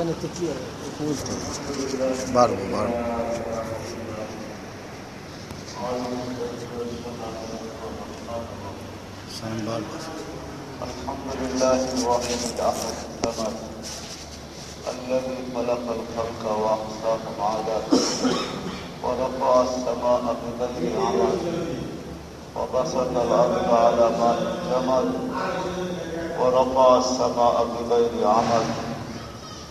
عشان بارك. بارو بارك الحمد لله الواحد الاحد الثمن الذي خلق الخلق وأحصاهم عددا ورفع السماء بغير عمل. وبسط الأرض على ماء الجمل ورفع السماء بغير عمل.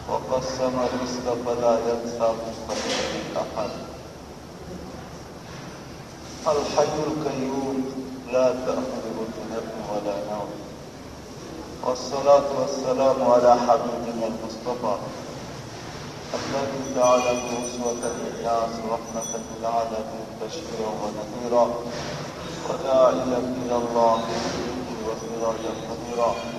وقسم الرزق فلا ينسى خلقه أحد. الحي القيوم لا تأخذه سنة ولا نوم. والصلاة والسلام على حبيبنا المصطفى. الذي جعله أسوة للناس رحمة للعالمين بشيرا ونذيرا. وداعيا إلى الله وسراجا منيرا.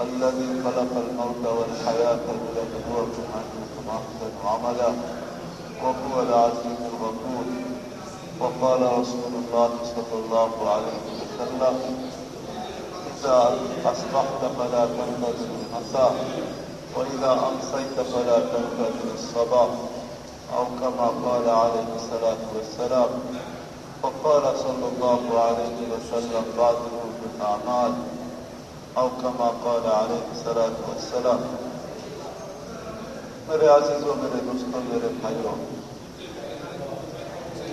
الذي خلق الموت والحياة ليبلوكم أيكم أحسن عملا وهو العزيز الغفور. وقال رسول الله صلى الله عليه وسلم إذا أصبحت فلا تنتظر المساء وإذا أمسيت فلا تنتظر الصباح. أو كما قال عليه الصلاة والسلام وقال صلى الله عليه وسلم بادروا بالأعمال أو كما قال عليه الصلاة والسلام मेरे आजीजों मेरे दोस्तों मेरे भाइयों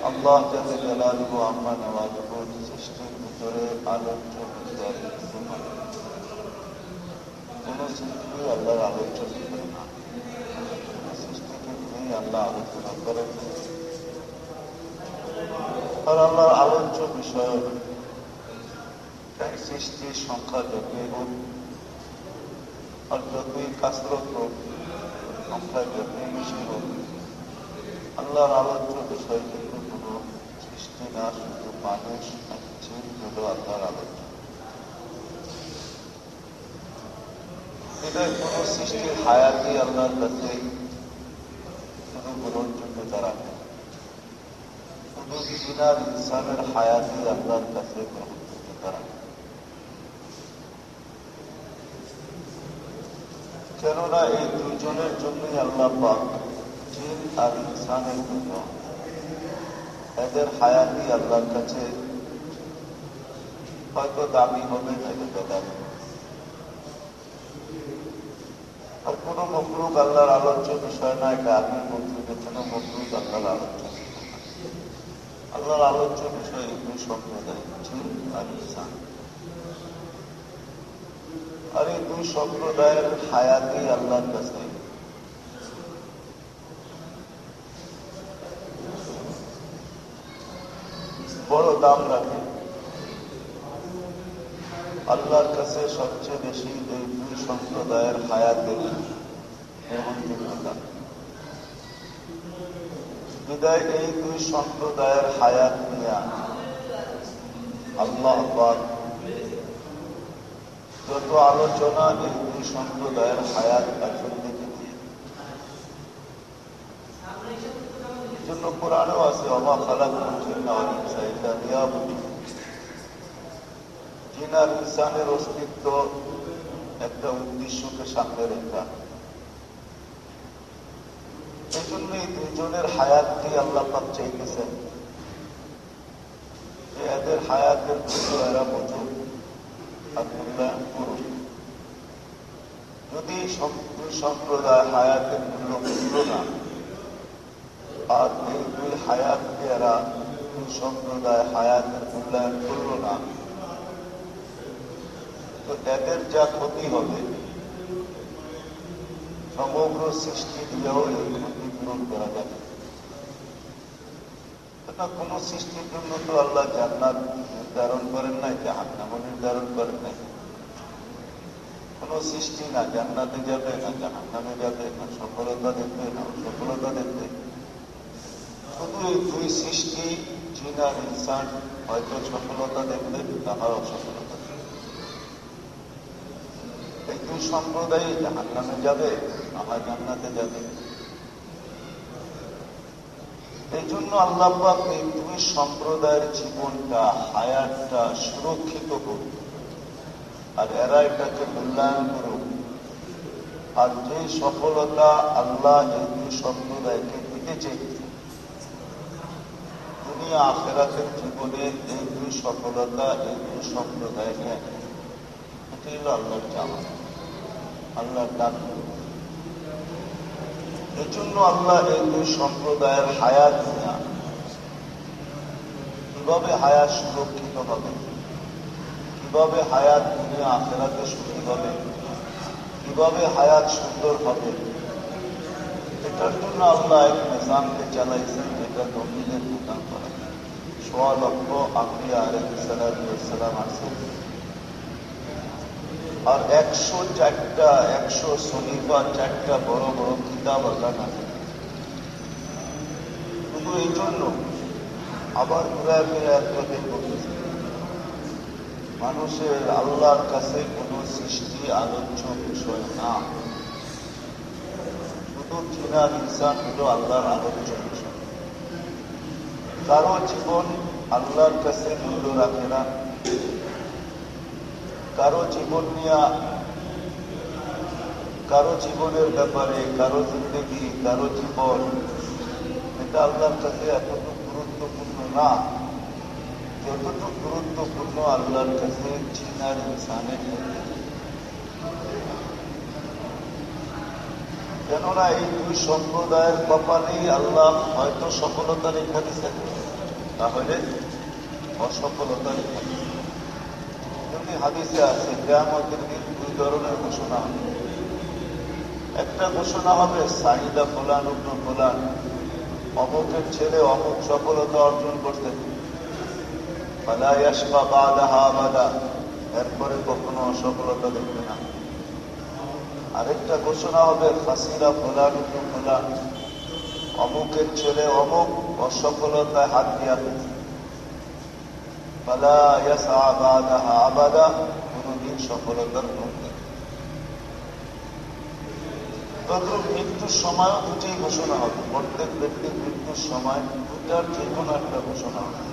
আল্লাহ জানে জালালু আম্মা নওয়াজুহু সৃষ্টির ভিতরে আলোচ্য বিষয় বিদ্যমান কোন সৃষ্টি আল্লাহর আলোচ্য বিষয় না সৃষ্টিকে নিয়েই আল্লাহ আলোচনা করেন আর আল্লাহর আলোচ্য বিষয় এই সৃষ্টির সংখ্যা যতই হোক, আর যতই কাসরত হোক, সংখ্যা যতই বেশি হোক, আল্লাহর আলোচ্য বিষয় কিন্তু কোনো সৃষ্টি না, শুধু মানুষ হলো আল্লাহর আলোচ্য। এটা কোনো সৃষ্টির হায়াতি আল্লাহর কাছে শুধু গ্রহণযোগ্য তারা শুধু জিনার ইনসানের হায়াতি আল্লাহর কাছে গ্রহণযোগ্য তারা কেননা এই দুজনের জন্যই আল্লাহ পাক জিন আর ইনসানের জন্য এদের হায়াতি আল্লাহর কাছে হয়তো দামি হবে নয়তো বেদামি আর কোন মকলুক আল্লাহর আলোচ্য বিষয় না, এটা আমি যে কোন মকলুক আল্লাহর আলোচ্য আল্লাহর আলোচ্য বিষয় দুই সম্প্রদায় জিন আর ইনসান। আর এই দুই সম্প্রদায়ের হায়াতি আল্লাহর কাছে। বড় দাম রাখে। আল্লাহর কাছে সবচেয়ে বেশি এই দুই সম্প্রদায়ের হায়াতের বিদায় এই দুই সম্প্রদায়ের হায়াত নেয়া। আল্লাহ যত আলোচনা এই সম্প্রদায়ের হায়াত এখন দিকে দিয়ে। জন্য কোরআনও আছে অবা খালাক জিনার ইনসানের অস্তিত্ব একটা উদ্দেশ্যকে সামনে রেখা। এই জন্য এই দুইজনের হায়াতকে আল্লাহ পাক চাইতেছেন। এদের হায়াতের এরা বুঝুক যদি সম্প্রদায় হায়াতের মূল্য না, আর এরা সম্প্রদায় হায়াতের মূল্যায়ন করল না, তো এদের যা ক্ষতি হবে, সমগ্র সৃষ্টি দিয়েও এই ক্ষতি পূরণ করা যাবে না কোন সৃষ্টির জন্য তো আল্লাহ জান্নাত নির্ধারণ করেন নাই, জাহান্নামও নির্ধারণ করেন নাই। কোন সৃষ্টি না, জান্নাতে যাবে না, জাহান্নামে যাবে না, সফলতা দেখবে না সফলতা দেখবে। শুধু এই দুই সৃষ্টি, জিন আর ইনসান, হয়তো সফলতা দেখবে তাহার অসফলতা এই দুই সম্প্রদায় জাহান নামে যাবে আমার জান্নাতে যাবে। এই জন্য দুই সম্প্রদায়ের জীবনটা, হায়াতটা সুরক্ষিত করুন। আর এরা এটাকে মূল্যায়ন করুক। আর যে সফলতা আল্লাহ এই সম্প্রদায়কে দিতে দুনিয়া আখেরাতের জীবনে এই দুই সফলতা, এই দুই সম্প্রদায় নিয়ে এটি হল আল্লাহর জামা আল্লাহর ডাক এই জন্য আল্লাহ এই দুই সম্প্রদায়ের হায়াত নিয়ে কীভাবে হায়াত সুরক্ষিত হবে? কীভাবে হায়াত দুনিয়া আখেরাতে সুখী হবে? কীভাবে হায়াত সুন্দর হবে? এটার জন্য আল্লাহ এক নিজামকে চালাইছেন, যেটা নবীদের দোকান করে। সোয়া লক্ষ আম্বিয়া আলহিসাল্লাম আছেন আর একশো চারটা, একশো শনিবার চারটা বড় বড় কিতাব আজান শুধু এই জন্য আবার ঘুরায় ফিরে একটাকে করতেছে মানুষের আল্লাহর কাছে কোন সৃষ্টি, আলোচ্য বিষয় না। শুধু চিনার ইনসান হল আল্লাহর আলোচ্য বিষয়। কারও জীবন আল্লাহর কাছে মূল্য রাখে না। কারও জীবন নিয়ে, কারও জীবনের ব্যাপারে, কারও জিন্দগি, কারও জীবন, এটা আল্লাহর কাছে এতটুকু গুরুত্বপূর্ণ না। যতটুকু গুরুত্বপূর্ণ আল্লাহর কাছে চিনার ইনসানের কেননা এই দুই সম্প্রদায়ের কপালেই আল্লাহ হয়তো সফলতা রেখা দিচ্ছেন তাহলে অসফলতা রেখা যদি হাদিসে আছে, কেয়ামতের দিন দুই ধরনের ঘোষণা হবে। একটা ঘোষণা হবে সাহিদা ফোলান উগ্ন ফোলান অমুকের ছেলে অমুক সফলতা অর্জন করতে এরপরে কখনো অসফলতা দেখবে না। আরেকটা ঘোষণা হবে ফাঁসিরা ফোলান উগ্ন ফোলান, অমুকের ছেলে অমুক অসফলতায় হাত দিয়া ফেলছে আবাদা কোনদিন সফলতার মধ্যে তদ্রুপ মৃত্যুর সময়ও দুটি ঘোষণা হবে। প্রত্যেক ব্যক্তির মৃত্যুর সময় দুটার যে কোনো একটা ঘোষণা হবে।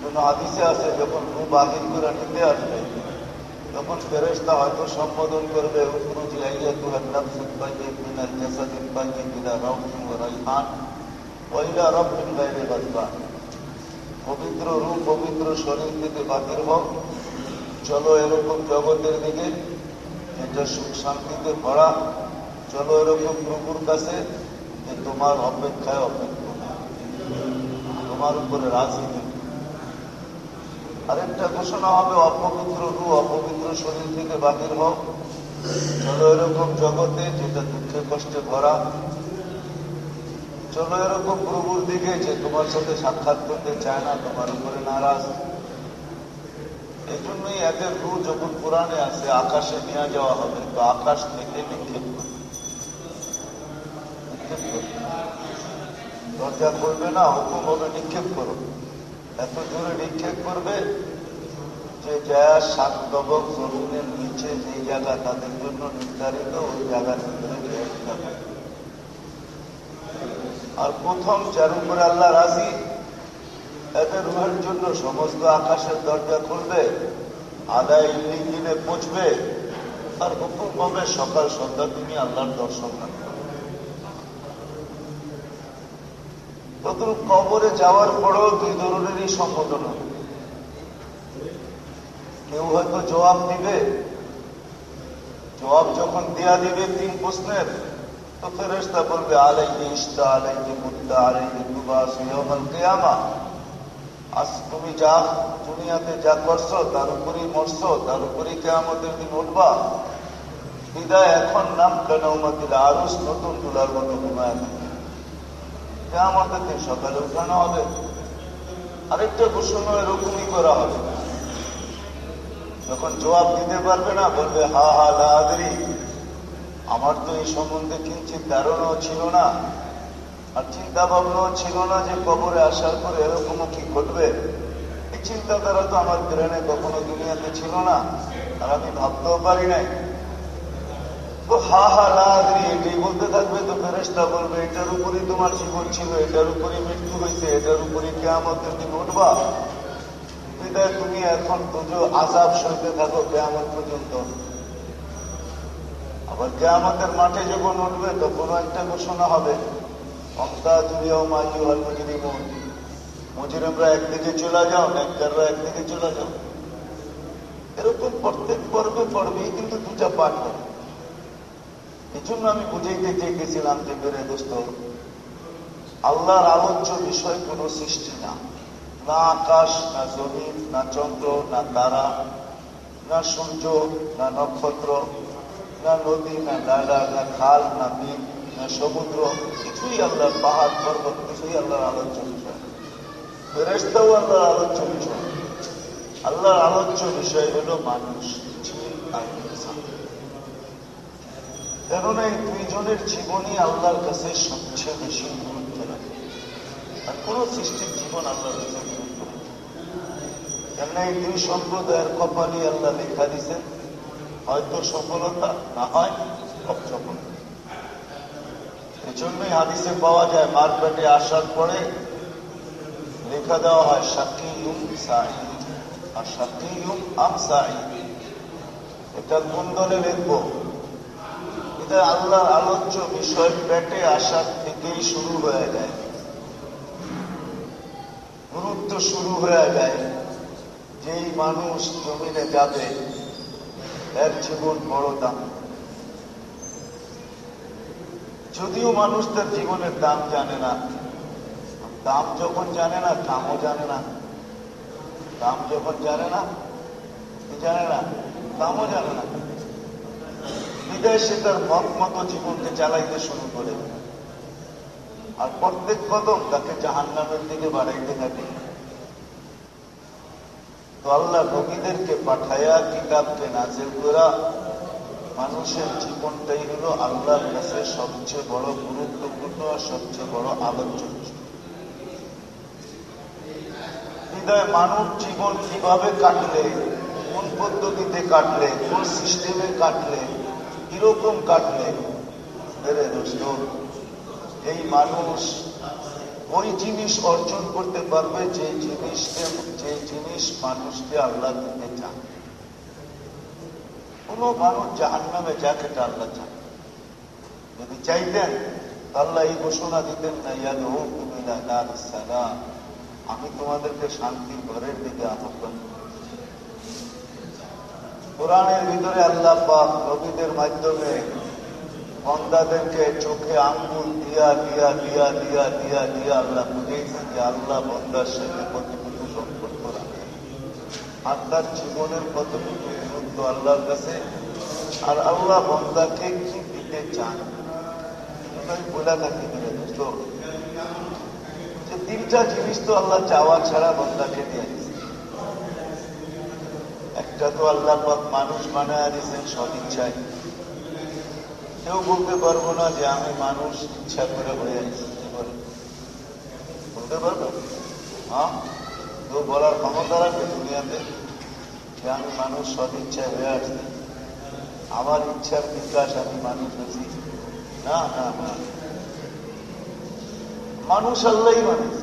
কোন আদিসে আছে, যখন রু বাহির করে নিতে আসবে, তখন ফেরেস্তা হয়তো সম্বোধন করবে উফরুজ লাইয়া তুহার নাফসুল পবিত্র রূপ, পবিত্র শরীর থেকে বাতির হোক চলো এরকম জগতের দিকে যেটা সুখ শান্তিতে ভরা। চলো এরকম প্রভুর কাছে, যে তোমার অপেক্ষায় অপেক্ষা তোমার উপরে রাজি আরেকটা ঘোষণা হবে, অপবিত্র রু অপবিত্র শরীর থেকে বাতির হোক চলো এরকম জগতে, যেটা দুঃখে কষ্টে ভরা চলো এরকম প্রভুর দিকে যে তোমার সাথে সাক্ষাৎ করতে চায় না, তোমার উপরে নারাজ। এই জন্যই এদের রু যখন পুরাণে আছে, আকাশে নিয়ে যাওয়া হবে, তো আকাশ থেকে নিক্ষেপ দরজা করবে না। হুকুম হবে নিক্ষেপ করো। এত জোরে নিক্ষেপ করবে যে যা সাত দবক জমিনের নিচে যে জায়গা তাদের জন্য নির্ধারিত, ওই জায়গার ভিতরে আর প্রথম যার উপরে আল্লাহ রাজি, এদের রুহের জন্য সমস্ত আকাশের দরজা খুলবে, আদায় ইলিগিনে পৌঁছবে আর হুকুম হবে সকাল সন্ধ্যা তুমি আল্লাহর দর্শন তদ্রুপ কবরে যাওয়ার পরেও দুই ধরনেরই সম্বোধন হবে। কেউ হয়তো জবাব দিবে, জবাব যখন দেয়া দিবে তিন প্রশ্নের তো ফেরেস্তা বলবে আলাইহি ইস্তা আলাইহি মুদ্দা আলাইহি তুবাস ইয়াউমাল কিয়ামা আজ তুমি যা দুনিয়াতে যা করছ, তার উপরই মরছো, তার উপরই কেয়ামতের দিন উঠবা। বিদায় এখন নাম কেন দিলে আরও নতুন তুলার মতো ঘুমায় কেয়ামতের দিন সকালে উঠানো হবে। আরেকটা ঘোষণা এরকমই করা হবে। যখন জবাব দিতে পারবে না, বলবে, হা হা লাদরি আমার তো এই সম্বন্ধে কিঞ্চিত ধারণাও ছিল না। আর চিন্তা ভাবনাও ছিল না যে কবরে আসার পরে এরকমও কি ঘটবে। এই চিন্তাধারা তো আমার ব্রেনে কখনো দুনিয়াতে ছিল না, আর আমি ভাবতেও পারি নাই। তো হা হা লাদ্রি এটাই বলতে থাকবে তো ফেরেস্তা বলবে, এটার উপরই তোমার জীবন ছিল, এটার উপরই মৃত্যু হয়েছে, এটার উপরই কেয়ামতের দিন উঠবা। তুমি এখন বুঝো আজাব সইতে থাকো কেয়ামত পর্যন্ত। আবার কেয়ামতের মাঠে যখন উঠবে, তখনও একটা ঘোষণা হবে। মুজরিমরা একদিকে চলে যাও, নেককাররা একদিকে চলে যাও। এরকম প্রত্যেক পর্বে পর্বেই কিন্তু দুটা পাঠ হবে এই জন্য আমি বুঝাইতে চেয়েছিলাম যে বেড়ে দোস্ত, আল্লাহর আলোচ্য বিষয় কোন সৃষ্টি না। না আকাশ, না জমিন, না চন্দ্র, না তারা, না সূর্য, না নক্ষত্র না নদী, না ডাডা না খাল, না বিল, না সমুদ্র, কিছুই আল্লাহর পাহাড়, পর্বত, কিছুই আল্লাহর আলোচ্য বিষয়। ফেরেস্তাও আল্লাহর আলোচ্য বিষয়। আল্লাহর আলোচ্য বিষয় হল মানুষ কেননা এই দুইজনের জীবনই আল্লাহর কাছে সবচেয়ে বেশি গুরুত্ব রাখে আর কোন সৃষ্টির জীবন আল্লাহর কাছে গুরুত্ব রাখে কেননা এই দুই সম্প্রদায়ের কপালই আল্লাহ লেখা দিছেন হয়তো সফলতা না হয় এই জন্যই হাদিসে পাওয়া যায়, মারপেটে আসার পরে লেখা দেওয়া হয় আর এটা লিখব? এটা আল্লাহর আলোচ্য বিষয়, পেটে আসার থেকেই শুরু হয়ে যায়। গুরুত্ব শুরু হয়ে যায়। যেই মানুষ জমিনে যাবে জীবন বড় দাম। যদিও মানুষ তার জীবনের দাম জানে না, দাম যখন জানে না, দামও জানে না। দাম যখন জানে না জানে না, দামও জানে না। বিদায় সে তার মত মতো জীবনকে চালাইতে শুরু করে। আর প্রত্যেক কদম তাকে জাহান নামের দিকে বাড়াইতে থাকে। তো আল্লাহ নবীদেরকে পাঠাইয়া কিতাবকে নাজেল করা মানুষের জীবনটাই হলো আল্লাহর কাছে সবচেয়ে বড় গুরুত্বপূর্ণ সবচেয়ে বড় আলোচ্য বিদায় মানব জীবন কীভাবে কাটলে, কোন পদ্ধতিতে কাটলে, কোন সিস্টেমে কাটলে, কীরকম কাটলে এই মানুষ ওই জিনিস অর্জন করতে পারবে যে জিনিসকে যে জিনিস মানুষকে আল্লাহ দিতে চান কোন মানুষ জাহান নামে যাক আল্লাহ চান যদি চাইতেন, আল্লাহ এই ঘোষণা দিতেন না ইয়াদ কুমিলা সালাম। আমি তোমাদেরকে শান্তির ঘরের দিকে আহ্বান কোরআনের ভিতরে আল্লাহ পাক নবীদের মাধ্যমে বন্দাদেরকে চোখে আঙ্গুল দিয়া দিয়া দিয়া দিয়া দিয়া দিয়া আল্লাহ বুঝেছে যে আল্লাহ বন্দার সাথে কতটুকু সম্পর্ক রাখে। আর তার জীবনের কতটুকু গুরুত্ব আল্লাহর কাছে? আর আল্লাহ বন্দাকে কি দিতে চান? বলে থাকি যে তিনটা জিনিস তো আল্লাহ চাওয়া ছাড়া বন্দাকে দিয়ে একটা তো আল্লাহ পাক মানুষ বানায় দিয়েছেন সদিচ্ছায়। কেউ বলতে পারব না যে আমি মানুষ, ইচ্ছা করে হয়ে বলতে পারব? হ্যাঁ? কেউ বলার ক্ষমতা রাখবে দুনিয়াতে যে আমি মানুষ সদিচ্ছায় হয়ে আসছি। আমার ইচ্ছার বিকাশ আমি মানুষ হয়েছি না না না। মানুষ আল্লাহ মানুষ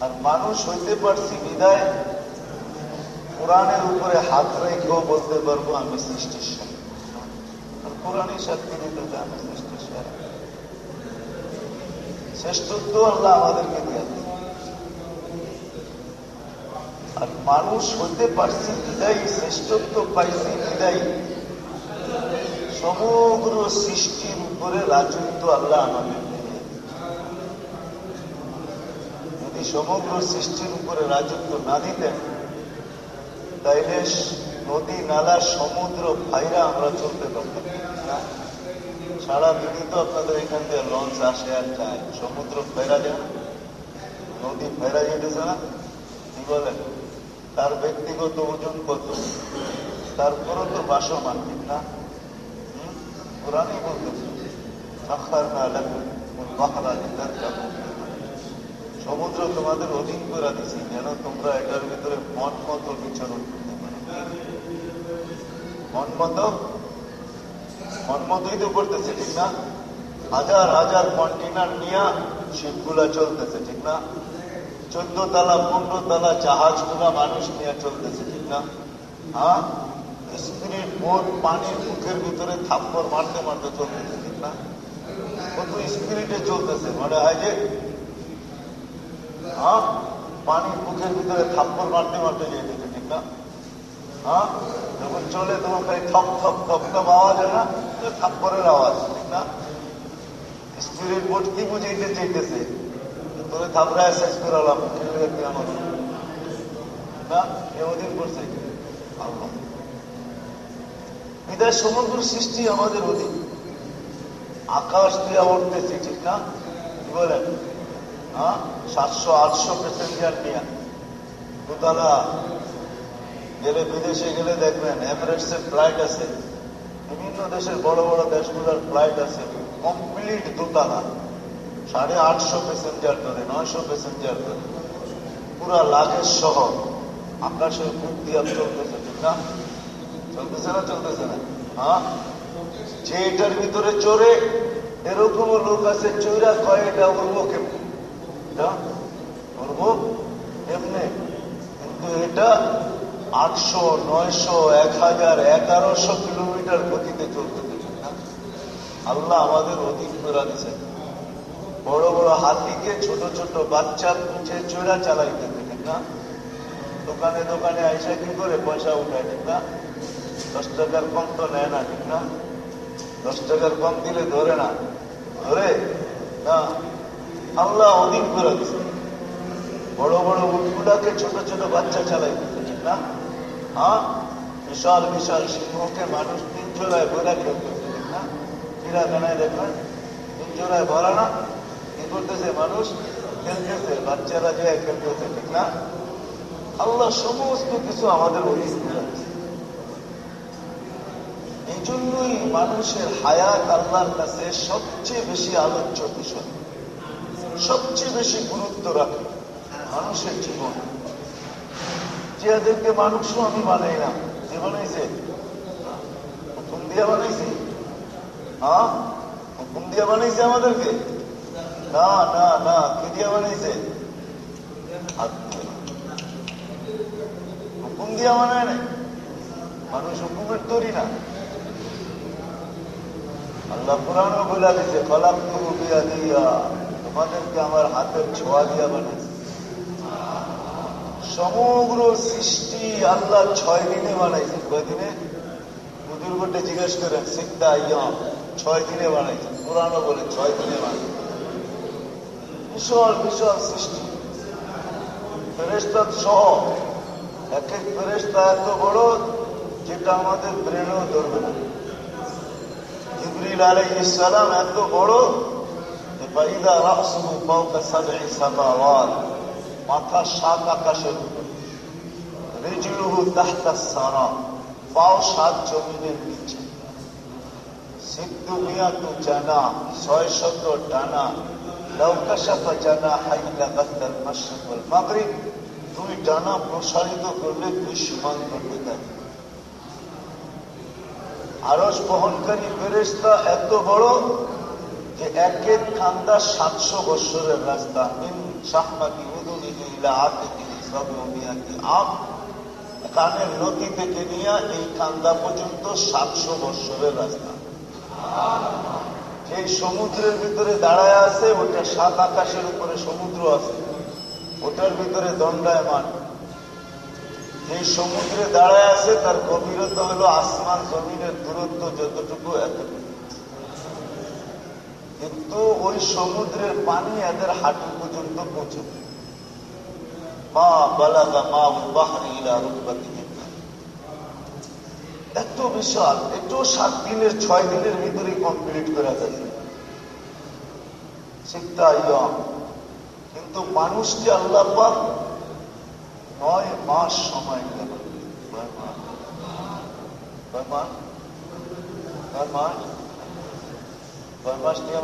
আর মানুষ হইতে পারছি বিদায়। কোরআনের উপরে হাত রেখেও বলতে পারব আমি সৃষ্টির সাথে সৃষ্টির সাথে শ্রেষ্ঠত্ব আল্লাহ আমাদেরকে দিয়ে আর মানুষ হইতে পারছি শ্রেষ্ঠত্ব পাইছি সমগ্র সৃষ্টির উপরে রাজত্ব আল্লাহ আমাদের যদি সমগ্র সৃষ্টির উপরে রাজত্ব না দিতেন, তাইলে নদী, নালা, সমুদ্র, ভাইরা আমরা চলতে পারতাম সারা দিনই তো আপনাদের এখান থেকে লঞ্চ আসে আর যায় সমুদ্র ফেরা যায় নদী ফেরা যেতেছে না? কি বলেন তার ব্যক্তিগত ওজন কত? তারপরও তো বাসমান ঠিক না? কোরআনই বলতেছে না সমুদ্র তোমাদের অধীন করে দিছি, যেন তোমরা এটার ভিতরে মন মতো বিচরণ করতে পারো। মন মতো করতেছে, ঠিক না? হাজার হাজার কন্টেনার নিয়ে শিপগুলা চলতেছে, ঠিক না? চোদ্দ তালা পনেরো তালা মানুষ নিয়ে চলতেছে, ঠিক না? হ্যাঁ? বোট পানির মুখের ভিতরে থাপ্পর মারতে মারতে চলতেছে, ঠিক না? কত স্পিরিটে চলতেছে, মনে হয় যে? হ্যাঁ? পানির মুখের ভিতরে থাপ্পর মারতে মারতে যেতেছে, ঠিক না? হ্যাঁ? যখন চলে তখন খালি থপ থপ থপ থপ আওয়াজ হয় না? থাপ্পরের আওয়াজ, ঠিক না? স্পিরিট বোট কি বুঝাইতে চাইতেছে? তোরে থাপড়ায় শেষ করালাম আমার? না এমদিন করছে আল্লাহ। বিদায় সমগ্র সৃষ্টি আমাদের অধীন। আকাশ দিয়ে উঠতেছি, ঠিক না? কি বলেন? হ্যাঁ? সাতশো, আটশো প্যাসেঞ্জার নিয়ে। দোতলা গেলে বিদেশে গেলে দেখবেন এমিরেটস এর ফ্লাইট আছে, বিভিন্ন দেশের বড় বড় দেশগুলোর ফ্লাইট আছে কমপ্লিট দোতলা, সাড়ে আটশো প্যাসেঞ্জার ধরে নয়শো প্যাসেঞ্জার ধরে পুরা লাগেজ সহ। আকাশের মুখ দিয়ে চলতেছে, ঠিক না? চলতেছে না চলতেছে না? হ্যাঁ? যে এটার ভিতরে চড়ে এরকম লোক আছে চৈরা কয়, এটা উড়বো কেমন? উড়বো এমনি কিন্তু এটা আটশো, নয়শো, এক হাজার, এগারোশো কিলোমিটার গতিতে চলতে ঠিক না? আল্লাহ আমাদের অধিক করে দিচ্ছেন বড় বড় হাতিকে ছোট ছোট বাচ্চা পুঁছে চোরা চালাইতে ঠিক না? দোকানে দোকানে আইসা কি করে পয়সা উঠায় ঠিক না? দশ টাকার কম তো নেয় না, ঠিক না? দশ টাকার কম দিলে ধরে না। ধরে? না। আল্লাহ অধিক করে দিচ্ছে বড় বড় উটগুলাকে ছোট ছোট বাচ্চা চালাইতেছে ঠিক না? হ্যাঁ? বিশাল বিশাল সিংহকে মানুষ তিন জোড়ায় ভরা ঠিক না। চিড়াখানায় দেখবেন জোড়ায় ভরা না। কি করতেছে মানুষ? খেলতেছে, বাচ্চারা যে খেলতেছে ঠিক না? আল্লাহ সমস্ত কিছু আমাদের এই জন্যই মানুষের হায়াত আল্লাহর কাছে সবচেয়ে বেশি আলোচ্য বিষয়। সবচেয়ে বেশি গুরুত্ব রাখে মানুষের জীবন। যাদেরকে মানুষও আমি বানাই না যে বানাইছে? হুকুম দিয়া বানাইছে। হ্যাঁ হুকুম দিয়া বানাইছে আমাদেরকে? না না না, কি দিয়া বানাইছে। হুকুম দিয়া বানায় নাই। মানুষ হুকুমের তৈরি না। আল্লাহ পুরানো বলে দিছে দিয়া তোমাদেরকে আমার হাতের ছোঁয়া দিয়া বানিয়েছে সমগ্র সৃষ্টি আল্লাহ ছয় দিনে বানাইছেন। কয় দিনে? বুজুর্গটা জিজ্ঞেস করেন সিদ্ধা ইয়াম ছয় দিনে বানাইছেন। পুরানো বলে ছয় দিনে বানাইছে বিশাল বিশাল সৃষ্টি। ফেরেস্তা সহ এক এক ফেরেস্তা এত বড় যেটা আমাদের ব্রেনও ধরবে না। জিবরিল আলাইহিস সালাম এত বড় যে ফাওকা সাবঈ সামাওয়াত। মাথা সাত আকাশের সারা, পাও সাত জমিনের নিচে। মিয়াতু জানা, ছয় শত লৌকাশাফা জানা হাইলা ডানা প্রসারিত করলে সীমান্ত করতে আরস বহনকারী ফেরেস্তা এত বড় যে এক এক কান্দা সাতশো বৎসরের রাস্তা মিন কানের নদী থেকে নিয়ে এই কান্দা পর্যন্ত সাতশো বৎসরের রাস্তা। যে সমুদ্রের ভিতরে দাঁড়ায় আছে, ওটা সাত আকাশের উপরে সমুদ্র আছে। ওটার ভিতরে দণ্ডায়মান। এই সমুদ্রে দাঁড়ায় আছে, তার গভীরতা হলো আসমান জমিনের দূরত্ব যতটুকু এতটুকু কিন্তু ওই সমুদ্রের পানি এদের হাঁটু পর্যন্ত পৌঁছে মা এত বিশাল এটাও সাত দিনের, ছয় দিনের ভিতরে কমপ্লিট করা ইয়ম কিন্তু মানুষকে আল্লাহ নয় মাস সময় মাস। নিয়ে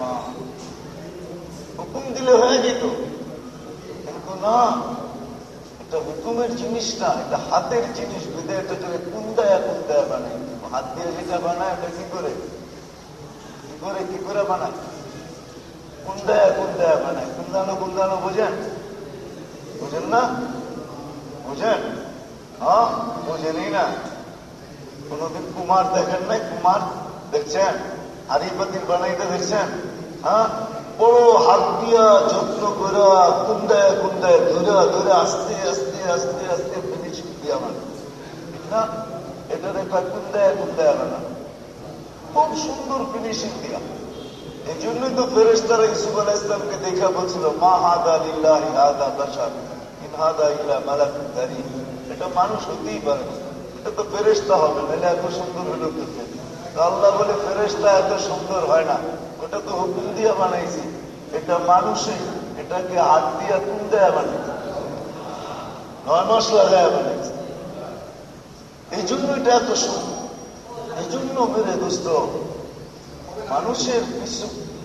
মা হুকুম দিলে হয়ে যেত। না এটা হুকুমের জিনিস না এটা হাতের জিনিস বুঝে এটা চলে কুন্দায়া কুন্দায়া বানায় হাত দিয়ে যেটা বানায় এটা কি করে? কি করে কি করে বানায়? কুন্দায়া কুন্দায়া বানায়। কুন্দানো কুন্দানো, বোঝেন? বুঝেন না? বুঝেন? হ্যাঁ বুঝেনই না। কোনদিন কুমার দেখেন নাই? কুমার, দেখছেন? হারিপাতির বানাইতে দেখছেন? হ্যাঁ? বড় হাত দিয়া যত্ন করে কুন্দায় কুন্দায় ধরে ধরে আস্তে আস্তে আস্তে আস্তে ফিনিশিং না, এটা দেখা কুন্দায় কুন্দায় বানা খুব সুন্দর ফিনিশিং দিয়া। এই জন্যই তো ফেরেস্তারা ইসুফ আলাহ ইসলামকে দেখা বলছিল, মা হাদা লিল্লাহি, হাদা বাশার, ইন হাদা ইল্লা কারীম এটা মানুষ হতেই পারে এটা তো ফেরেস্তা হবে, নাহলে এত সুন্দর হলো আল্লাহ বলে ফেরেস্তা এত সুন্দর হয় না। ওটা তো হুকুম দিয়ে বানাইছি। এটা মানুষই এটাকে হাত দিয়ে তুল দেয়া বানাইছে। নয় মাস লাগায় বানাইছে। এই জন্য এটা এত সুন্দর। এই জন্য মেরে দোস্ত, মানুষের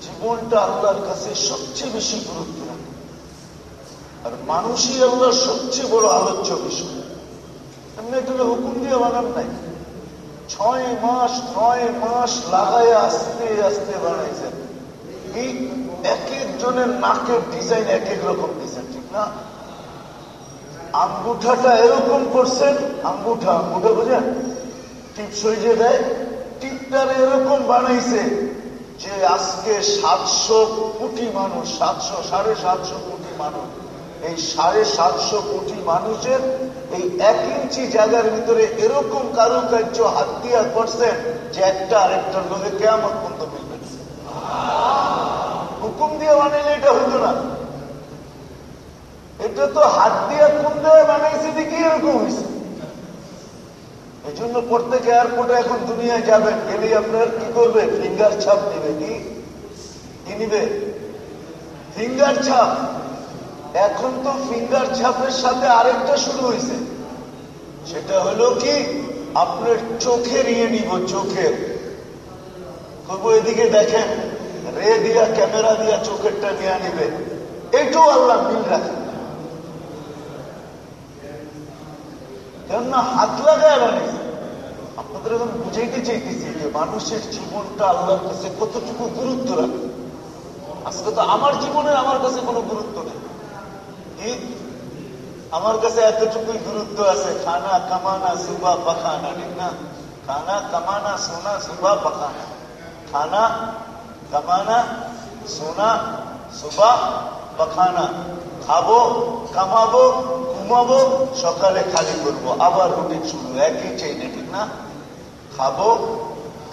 জীবনটা আল্লাহর কাছে সবচেয়ে বেশি গুরুত্ব আর মানুষই আল্লাহর সবচেয়ে বড় আলোচ্য বিষয়। এমনি এটা হুকুম দিয়ে বানান নাই। ছয় মাস নয় মাস লাগায় আস্তে আস্তে বানাইছেন এই এক একজনের নাকের ডিজাইন এক এক রকম ডিজাইন ঠিক না? আঙ্গুঠাটা এরকম করছেন, আঙ্গুঠা আঙ্গুঠা বোঝেন? টিপ সইজে দেয়, টিপটার এরকম বানাইছে যে আজকে সাতশো কোটি মানুষ, সাতশো, সাড়ে সাতশো কোটি মানুষ, এই সাড়ে সাতশো কোটি মানুষের এই এক ইঞ্চি জায়গার ভিতরে এরকম কারুকার্য হাত দিয়া করছেন যে একটা আরেকটার লোকে কেমন পর্যন্ত মিলবে হুকুম দিয়ে বানাইলে এটা হতো না। এটা তো হাত দিয়ে কোন দিয়ে বানাইছে দেখি এরকম হয়েছে এই জন্য প্রত্যেক এয়ারপোর্টে এখন দুনিয়ায় যাবেন, গেলেই আপনার কি করবে? ফিঙ্গার ছাপ নিবে কি? নিবে? ফিঙ্গার ছাপ। এখন তো ফিঙ্গার ছাপের সাথে আরেকটা শুরু হয়েছে সেটা হলো কি? আপনার চোখের ইয়ে নিব, চোখের। তবু এদিকে দেখেন, রে দিয়া, ক্যামেরা দিয়া চোখেরটা নিয়ে নিবে এটাও আল্লাহ মিল রাখে। কেননা হাত লাগায় বানিয়েছে আপনাদের এখন বুঝাইতে চাইতেছি যে মানুষের জীবনটা আল্লাহর কাছে কতটুকু গুরুত্ব রাখে। আজকে তো আমার জীবনের আমার কাছে কোনো গুরুত্ব নেই। আমার কাছে এতটুকুই গুরুত্ব আছে, খানা, কামানা, সুবা, পাখানা, ঠিক না? খানা, কামানা, সোনা, সুবা, পাখানা। খানা, কামানা, সোনা, সুবা, পাখানা। খাব, কামাবো, ঘুমাবো, সকালে খালি করব, আবার রুটিন শুরু, একই চেইনে ঠিক না? খাব,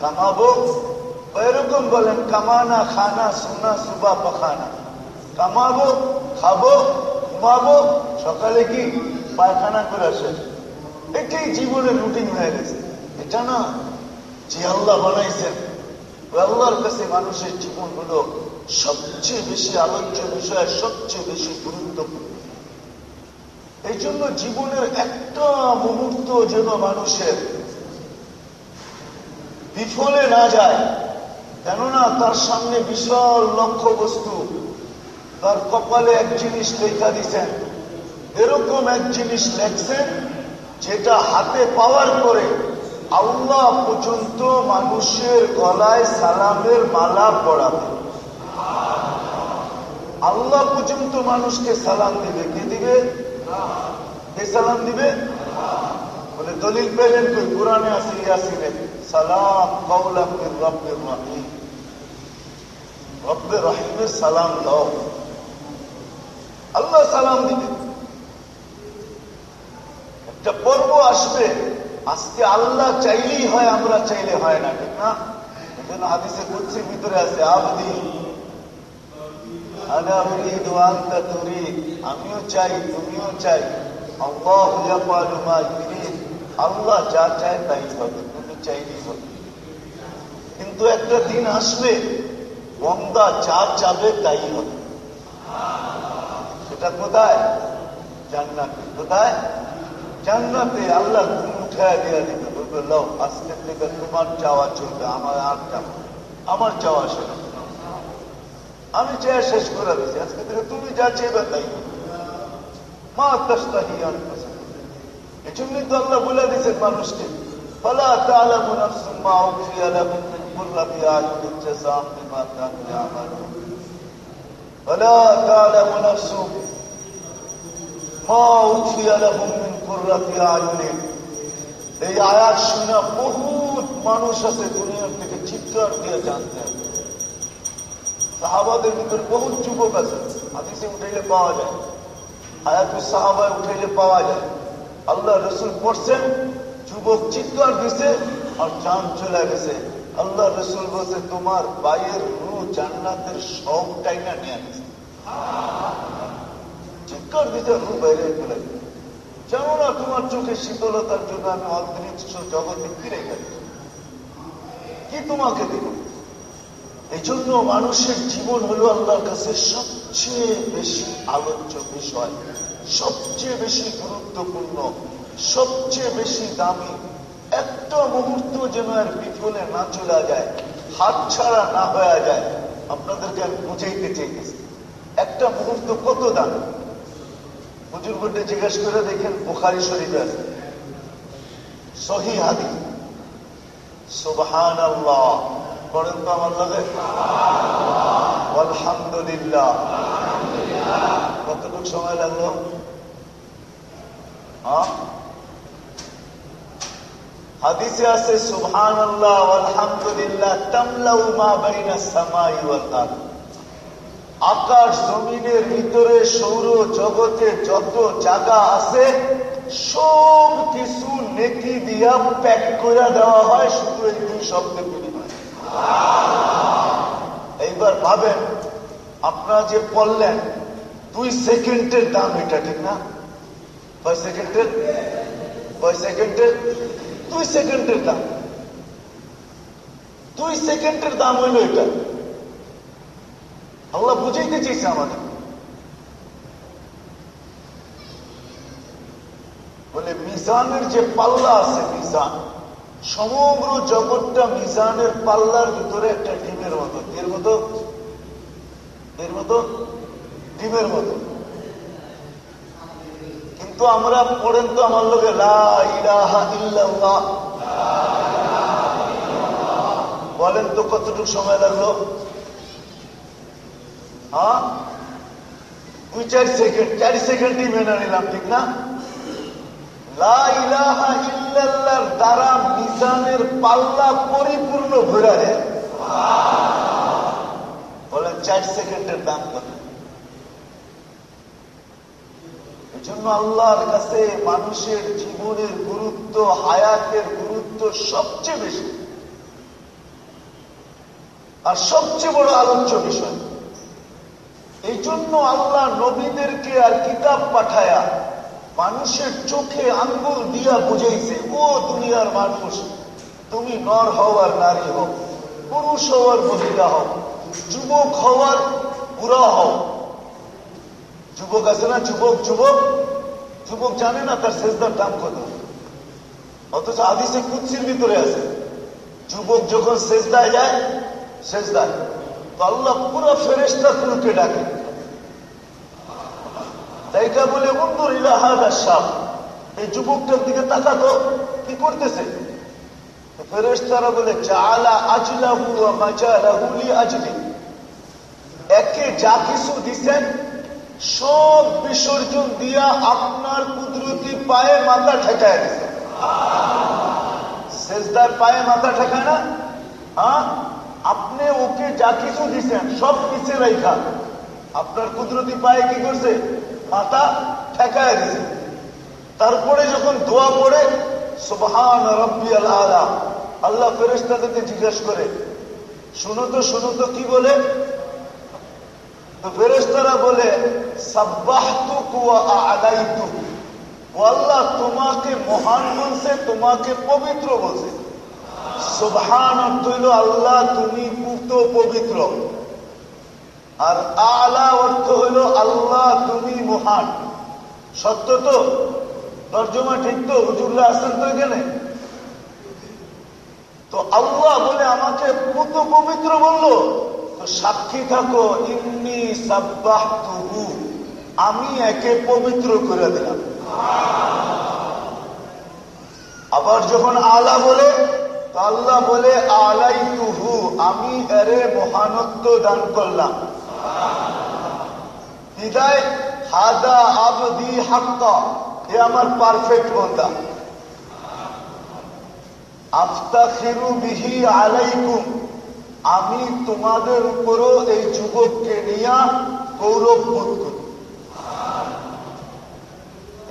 কামাবো, এরকম বলেন, কামানা, খানা, সোনা, সুবা, পাখানা। কামাবো, খাব ঘুমাবো সকালে কি পায়খানা করে আসে? এটাই জীবনের রুটিন হয়ে গেছে। এটা না যে আল্লাহ বানাইছেন আল্লাহর কাছে মানুষের জীবন হলো সবচেয়ে বেশি আলোচ্য বিষয়, সবচেয়ে বেশি গুরুত্বপূর্ণ। এই জন্য জীবনের একটা মুহূর্ত যেন মানুষের বিফলে না যায়। কেননা তার সামনে বিশাল লক্ষ্য বস্তু তার কপালে এক জিনিস লেখা দিছেন। এরকম এক জিনিস লেখছেন যেটা হাতে পাওয়ার পরে আল্লাহ পর্যন্ত মানুষের গলায় সালামের মালা পড়াবে। আল্লাহ পর্যন্ত মানুষকে সালাম দিবে। কে দিবে? কে সালাম দিবে? বলে দলিল পেলেন কই? কোরআনে আছে ইয়াসিনে সালাম কওলাম মির রব্বির রহিম। রব্বে রহিমের সালাম দাও। আল্লাহ সালাম দিবে। একটা পর্ব আসবে। আজকে আল্লাহ চাইলেই হয়, আমরা চাইলে হয় না, ঠিক না? ভিতরে আছে, আবদি। আমিও চাই, তুমিও চাই। আল্লাহ যা চায় তাই হবে, তুমি চাইলেই হবে। কিন্তু একটা দিন আসবে, বন্দা যা চাবে তাই হবে। সেটা কোথায়? জান্নাতে। কোথায়? জান্নাতে আল্লাহ উঠায় দেওয়া দিত বললাম আজকের থেকে তোমার চাওয়া চলবে, আমার আর চাওয়া আমার চাওয়া শেষ আমি চেয়ে শেষ করে দিচ্ছি আজকে থেকে তুমি যা চেয়ে তাই মা তস্তাহি এই জন্যই তো আল্লাহ বলে দিয়েছেন মানুষকে বলা তাহলে মনে মা উঠিয়ে فلا تعلم نفس ما أخفي لهم من قرة أعين এই আয়াত শুনে বহুত মানুষ আছে দুনিয়ার থেকে চিৎকার দিয়ে জানতে হবে সাহাবাদের ভিতরে বহুত যুবক আছে হাদিসে উঠাইলে পাওয়া যায় আয়াত সাহাবায় উঠাইলে পাওয়া যায় আল্লাহ রসুল পড়ছেন যুবক চিৎকার দিছে আর চান চলে গেছে আল্লাহ রসুল বলছে তোমার বাইয়ের রু জান্নাতের সবটাই না নিয়ে গেছে চিৎকার দিতে রু বাইরে চলে গেছে জানো না তোমার চোখে শীতলতার জন্য আমি অদৃশ্য জগতে ফিরে গেছি কি তোমাকে দেব এই জন্য মানুষের জীবন হলো আল্লাহর কাছে সবচেয়ে বেশি আলোচ্য বিষয়, সবচেয়ে বেশি গুরুত্বপূর্ণ, সবচেয়ে বেশি দামি। একটা মুহূর্ত যেন আর বিফলে না চলে যায় হাত ছাড়া না হয়ে যায়। আপনাদেরকে আমি বুঝাইতে চাইতেছি। একটা মুহূর্ত কত দাম? হুজুর বলতে জিজ্ঞেস করে দেখেন, বুখারি শরীফে আছে। সহি হাদি সুবহান আল্লাহ বলেন তো আমার লাগে? আলহামদুলিল্লাহ। কতটুকু সময় লাগল? হ্যাঁ? হাদিসে আছে সুবহান আল্লাহ আলহামদুলিল্লাহ বাইনা সামাই আকাশ জমিনের ভিতরে সৌর জগতে যত জায়গা আছে, সব কিছু নেকি দিয়া প্যাক করে দেওয়া হয়, শুধু এই দুই শব্দের বিনিময়। এইবার ভাবেন, আপনারা যে পড়লেন দুই সেকেন্ডের দাম এটা ঠিক না? কয় সেকেন্ডের? কয় সেকেন্ডের? দুই সেকেন্ডের দাম। দুই সেকেন্ডের দাম হইল এটা। আল্লাহ বুঝাইতে চেয়েছে আমাদের। বলে, মিজানের যে পাল্লা আছে, মিজান, সমগ্র জগৎটা মিজানের পাল্লার ভিতরে একটা ডিমের মতো। এর মতো? এর মতো? ডিমের মতো। কিন্তু আমরা পড়েন তো আমার লোকে বলেন তো কতটুকু সময় লাগল? হ্যাঁ? দুই চার সেকেন্ড চার সেকেন্ডই মেনে নিলাম, ঠিক না? দ্বারা মিজানের পাল্লা পরিপূর্ণ ভরে বলেন চার সেকেন্ডের দাম কত এই জন্য আল্লাহর কাছে মানুষের জীবনের গুরুত্ব, হায়াতের গুরুত্ব সবচেয়ে বেশি। আর সবচেয়ে বড় আলোচ্য বিষয় এই জন্য আল্লাহ নবীদেরকে আর কিতাব পাঠায়া মানুষের চোখে আঙ্গুল দিয়া বুঝাইছে, ও দুনিয়ার মানুষ, তুমি নর হওয়ার নারী হও, পুরুষ হওয়ার মহিলা হও, যুবক হওয়ার বুড়া হও। যুবক আছে না? যুবক যুবক? যুবক জানে না তার শেষদার দাম কত। অথচ আদিসে কুৎসির ভিতরে আছে। যুবক যখন শেষদায় যায় শেষদায় তো আল্লাহ পুরো ফেরেস্তা কুলকে ডাকে। তাইটা বলে বন্ধু ইলাহাদা সাপ এই যুবকটার দিকে তাকাতো, কি করতেছে? ফেরেস্তারা বলে চালা আজলাহু মাজালাহুলি আজলি। একে যা কিছু দিছেন সব বিসর্জন দিয়া আপনার কুদরতি পায়ে মাথা ঠেকায় দিছে। শেষদার পায়ে মাথা ঠেকায় না? হ্যাঁ? আপনি ওকে যা কিছু দিছেন, সব পিছিয়ে রেখা আপনার কুদরতি পায়ে কি করছে? মাথা ঠেকায় দিছে। তারপরে যখন দোয়া পড়ে, সুবহান আল্লাহ আল্লাহ ফেরেস্তাদেরকে জিজ্ঞেস করে, শুনো তো শুনো তো, কি বলে? তো ফেরেস্তারা বলে আল্লাহ, তোমাকে মহান বলছে, তোমাকে পবিত্র বলছে। সুবহান অর্থ হইল আল্লাহ, তুমি পুত পবিত্র। আর আলা অর্থ হইল আল্লাহ, তুমি মহান। সত্য তো? তর্জমা ঠিক তো? হুজুল্লাহ আসেন তো এখানে? তো আল্লাহ বলে, আমাকে পুত পবিত্র বলল। সাক্ষী থাকো, ইন্নি সাব্বাহ আমি একে পবিত্র করে দিলাম। আবার যখন আলা বলে আল্লাহ বলে আলাই তুহু আমি এরে মহানত্ব দান করলাম। বিদায়, হাদা আবদি হাক্কা, এ আমার পারফেক্ট বন্ধা আফতাখিরু বিহি আলাইকুম। আমি তোমাদের উপরও এই যুবককে নিয়ে গৌরব বোধ করি।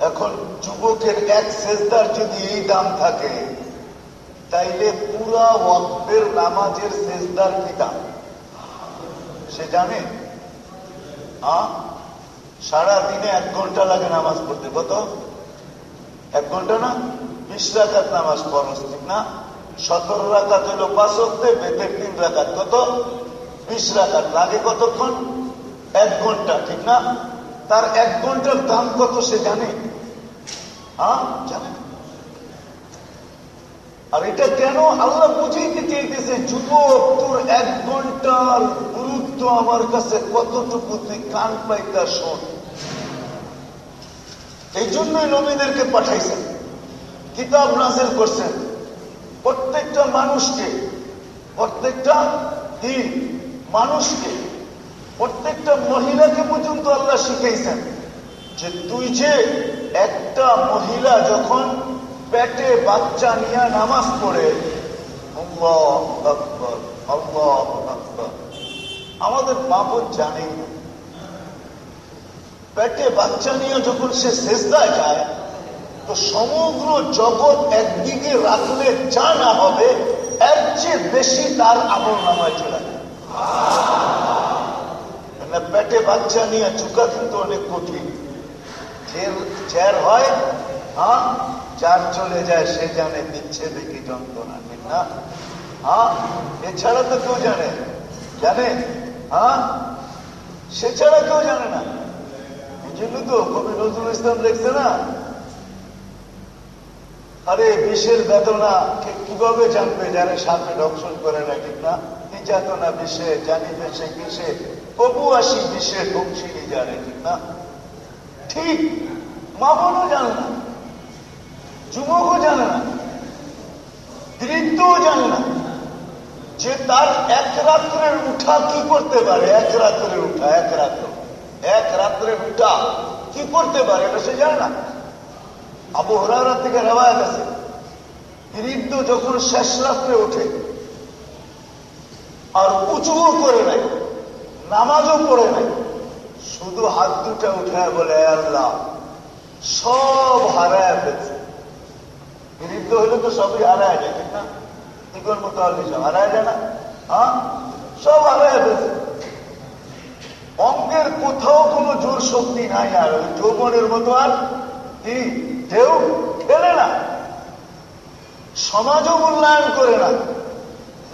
এখন যুবকের এক সেজদার যদি এই দাম থাকে, তাইলে পুরা ওয়াক্তের নামাজের সেজদার কি দাম? সে জানে? সারা দিনে এক ঘণ্টা লাগে নামাজ পড়তে, কত? এক ঘণ্টা না? বিশ রাখাত নামাজ পড়স ঠিক না? সতেরো রাখাত হলো পাঁচ হতে বেতের তিন রাখাত কত? বিশ রাখাত লাগে কতক্ষণ? এক ঘণ্টা, ঠিক না? তার এক ঘণ্টার দাম কত সে জানে? হ্যাঁ? আর এটা কেন আল্লাহ বুঝাইতে চেয়েছে যুবক, তোর এক ঘণ্টার গুরুত্ব আমার কাছে কতটুকু? তুই কান পাইতা শোন। এই জন্যই নবীদেরকে পাঠাইছেন। কিতাব নাজেল করছেন। প্রত্যেকটা মানুষকে, প্রত্যেকটা দিন মানুষকে, প্রত্যেকটা মহিলাকে পর্যন্ত আল্লাহ শিখাইছেন যে তুই যে একটা মহিলা যখন পেটে বাচ্চা নিয়ে নামাজ পড়ে আমাদের বাপন জানে পেটে বাচ্চা নিয়ে যখন সে শেষদায় যায় তো সমগ্র জগৎ একদিকে রাখলে যা না হবে, এর চেয়ে বেশি তার আমল নামায় চলে পেটে বাচ্চা নিয়ে চুকা কিন্তু অনেক কঠিন। জের হয় হ্যাঁ? যার চলে যায়, সে জানে দিচ্ছে দেখি যন্ত্রণা, ঠিক না? হ্যাঁ? এছাড়া তো কেউ জানে। জানে? হ্যাঁ? সে ছাড়া কেউ জানে না। এই জন্য তো কবি নজরুল ইসলাম দেখছে না আরে, বিষের বেদনা কীভাবে জানবে যারা সামনে দর্শন করে না, ঠিক না? নির্যাতনা বিষে জানিবে সে কিসে কবু আসি বিষে ধ্বংসিনী জানে, ঠিক না? ঠিক মা বোনও জানে না, যুবকও জানে না, বৃদ্ধও জানে না যে তার এক রাত্রের উঠা কি করতে পারে? এক রাত্রের উঠা, এক রাত্র, এক রাত্রের উঠা কি করতে পারে? এটা সে জানে না। আবু থেকে রেওয়ায় আছে। বৃদ্ধ যখন শেষ রাত্রে ওঠে, আর উঁচুও করে নাই, নামাজও পড়ে নাই, শুধু হাত দুটা উঠে বলে আল্লাহ, সব হারায় ফেলছে। বৃদ্ধ হলে তো সবই হারায় যায়, ঠিক না? ইগোর মতো হলে সব হারায় যায় না? হ্যাঁ? সব হারায় ফেলছে। অঙ্গের কোথাও কোনো জোর শক্তি নাই, আর ওই যৌবনের মতো আর ঢেউ ফেলে না। সমাজও মূল্যায়ন করে না।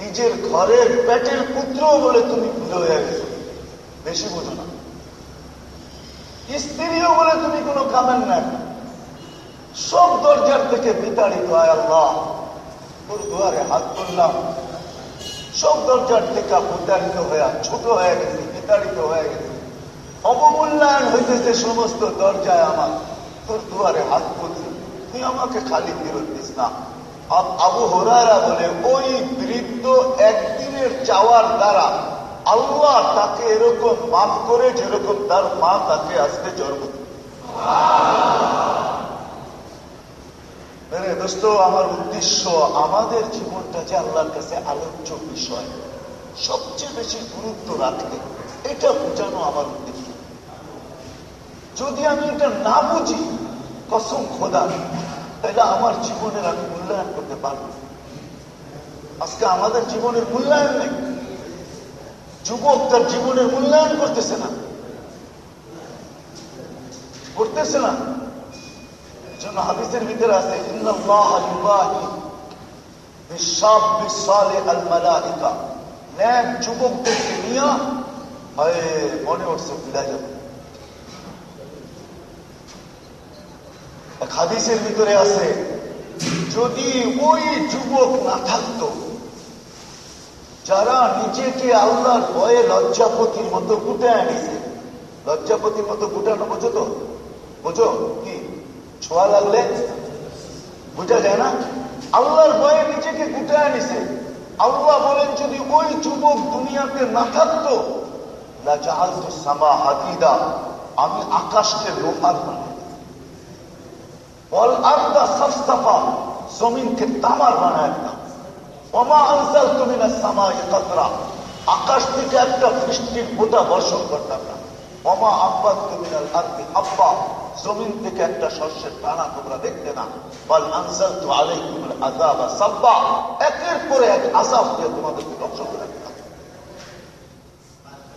নিজের ঘরের পেটের পুত্র বলে তুমি ভুলে হয়ে গেছো। বেশি বুঝো না। স্ত্রীও বলে তুমি কোনো কামেন না সব দরজার থেকে বিতাড়িত হয় আল্লাহ। তোর দুয়ারে হাত করলাম সব দরজার থেকে বিতাড়িত হয়ে, ছোট হয়ে গেছে, বিতাড়িত হয়ে গেছে। অবমূল্যায়ন হইতেছে সমস্ত দরজায় আমার। তোর দুয়ারে হাত করছি তুই আমাকে খালি ফেরত দিস না। আবু হরারা বলে, ওই বৃদ্ধ একদিনের চাওয়ার দ্বারা আল্লাহ তাকে এরকম মাফ করে যেরকম তার মা তাকে আজকে জন্ম দোস্ত, আমার উদ্দেশ্য আমাদের জীবনটা যে আল্লাহর কাছে আলোচ্য বিষয়, সবচেয়ে বেশি গুরুত্ব রাখে এটা বোঝানো আমার উদ্দেশ্য। যদি আমি এটা না বুঝি, কসম খোদা, তাহলে আমার জীবনের আমি মূল্যায়ন করতে পারব আজকে আমাদের জীবনের মূল্যায়ন নেই। যুবক তার জীবনের মূল্যায়ন করতেছে না। করতেছে না। জন্য হাদিসের ভিতরে আছে যুবকদেরকে নিয়ে মনে উঠছে বিদায় যাবে। হাদিসের ভিতরে আছে, যদি ওই যুবক না থাকত, যারা নিজেকে আল্লাহর ভয়ে লজ্জাপতির মতো গুটে আনিছে, লজ্জাপতির মতো গুটানো বোঝো তো? বোঝো? কি? ছোঁয়া লাগলে? বুঝা যায় না? আল্লাহর ভয়ে নিজেকে গুটে আনিছে। আল্লাহ বলেন, যদি ওই যুবক দুনিয়াতে না থাকতো সামা হাদিদা, আমি আকাশকে লোহার বানাই বানায় দিলাম অমা আনসাল তুমি না আকাশ থেকে একটা বৃষ্টির ফোটা বর্ষণ করতাম না। অমা আব্বা তুমি আর্দি আব্বা, জমিন থেকে একটা শস্যের টানা তোমরা দেখতে না। বল আনসাল তো আলাই তুমি আজাব সাব্বা, একের পরে এক আজাব দিয়ে তোমাদেরকে ধ্বংস করে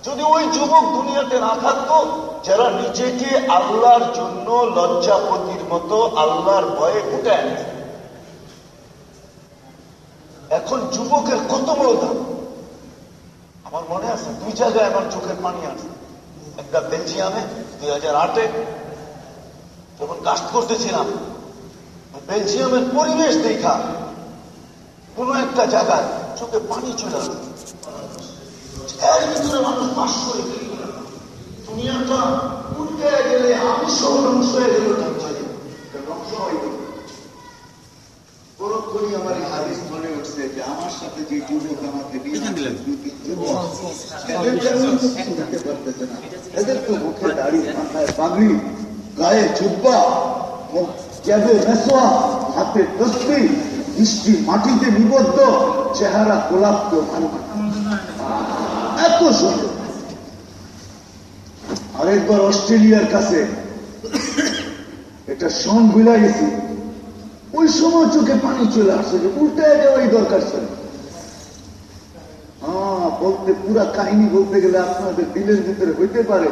যদি ওই যুবক দুনিয়াতে না থাকতো, যারা নিজেকে আল্লাহর জন্য লজ্জাপতির মতো আল্লাহর ভয়ে আনে এখন যুবকের কত বড় দাম? আমার মনে আছে, দুই জায়গায় আমার চোখের পানি আছে। একটা বেলজিয়ামে, দুই হাজার আটে, যখন কাজ করতেছিলাম বেলজিয়ামের পরিবেশ দেখা, কোন একটা জায়গায় চোখে পানি চলে আসে এর ভিতরে মানুষ বাস করে দুনিয়াটা গেলে আমি সহ ধ্বংস হয়ে গেল ধ্বংস হয়ে গেল পরক্ষণই আমার এই হাদিস উঠছে যে আমার সাথে যে যুবক আমাকে বিয়ে দিলেন এদের তো কিছু দিতে পারতেছে না এদের তো মুখে দাড়ি মাথায় পাগড়ি গায়ে জুব্বা ক্যাবে মেসোয়া হাতে তসবি বৃষ্টি মাটিতে নিবদ্ধ চেহারা গোলাপ তো ভালো এত সুন্দর আরেকবার অস্ট্রেলিয়ার কাছে। এটা সং বিলাই গেছি। ওই সময় চোখে পানি চলে আসছে যে উল্টে যাওয়াই দরকার ছিল। হ্যাঁ বলতে পুরা কাহিনী বলতে গেলে আপনাদের দিলের ভিতরে হইতে পারে।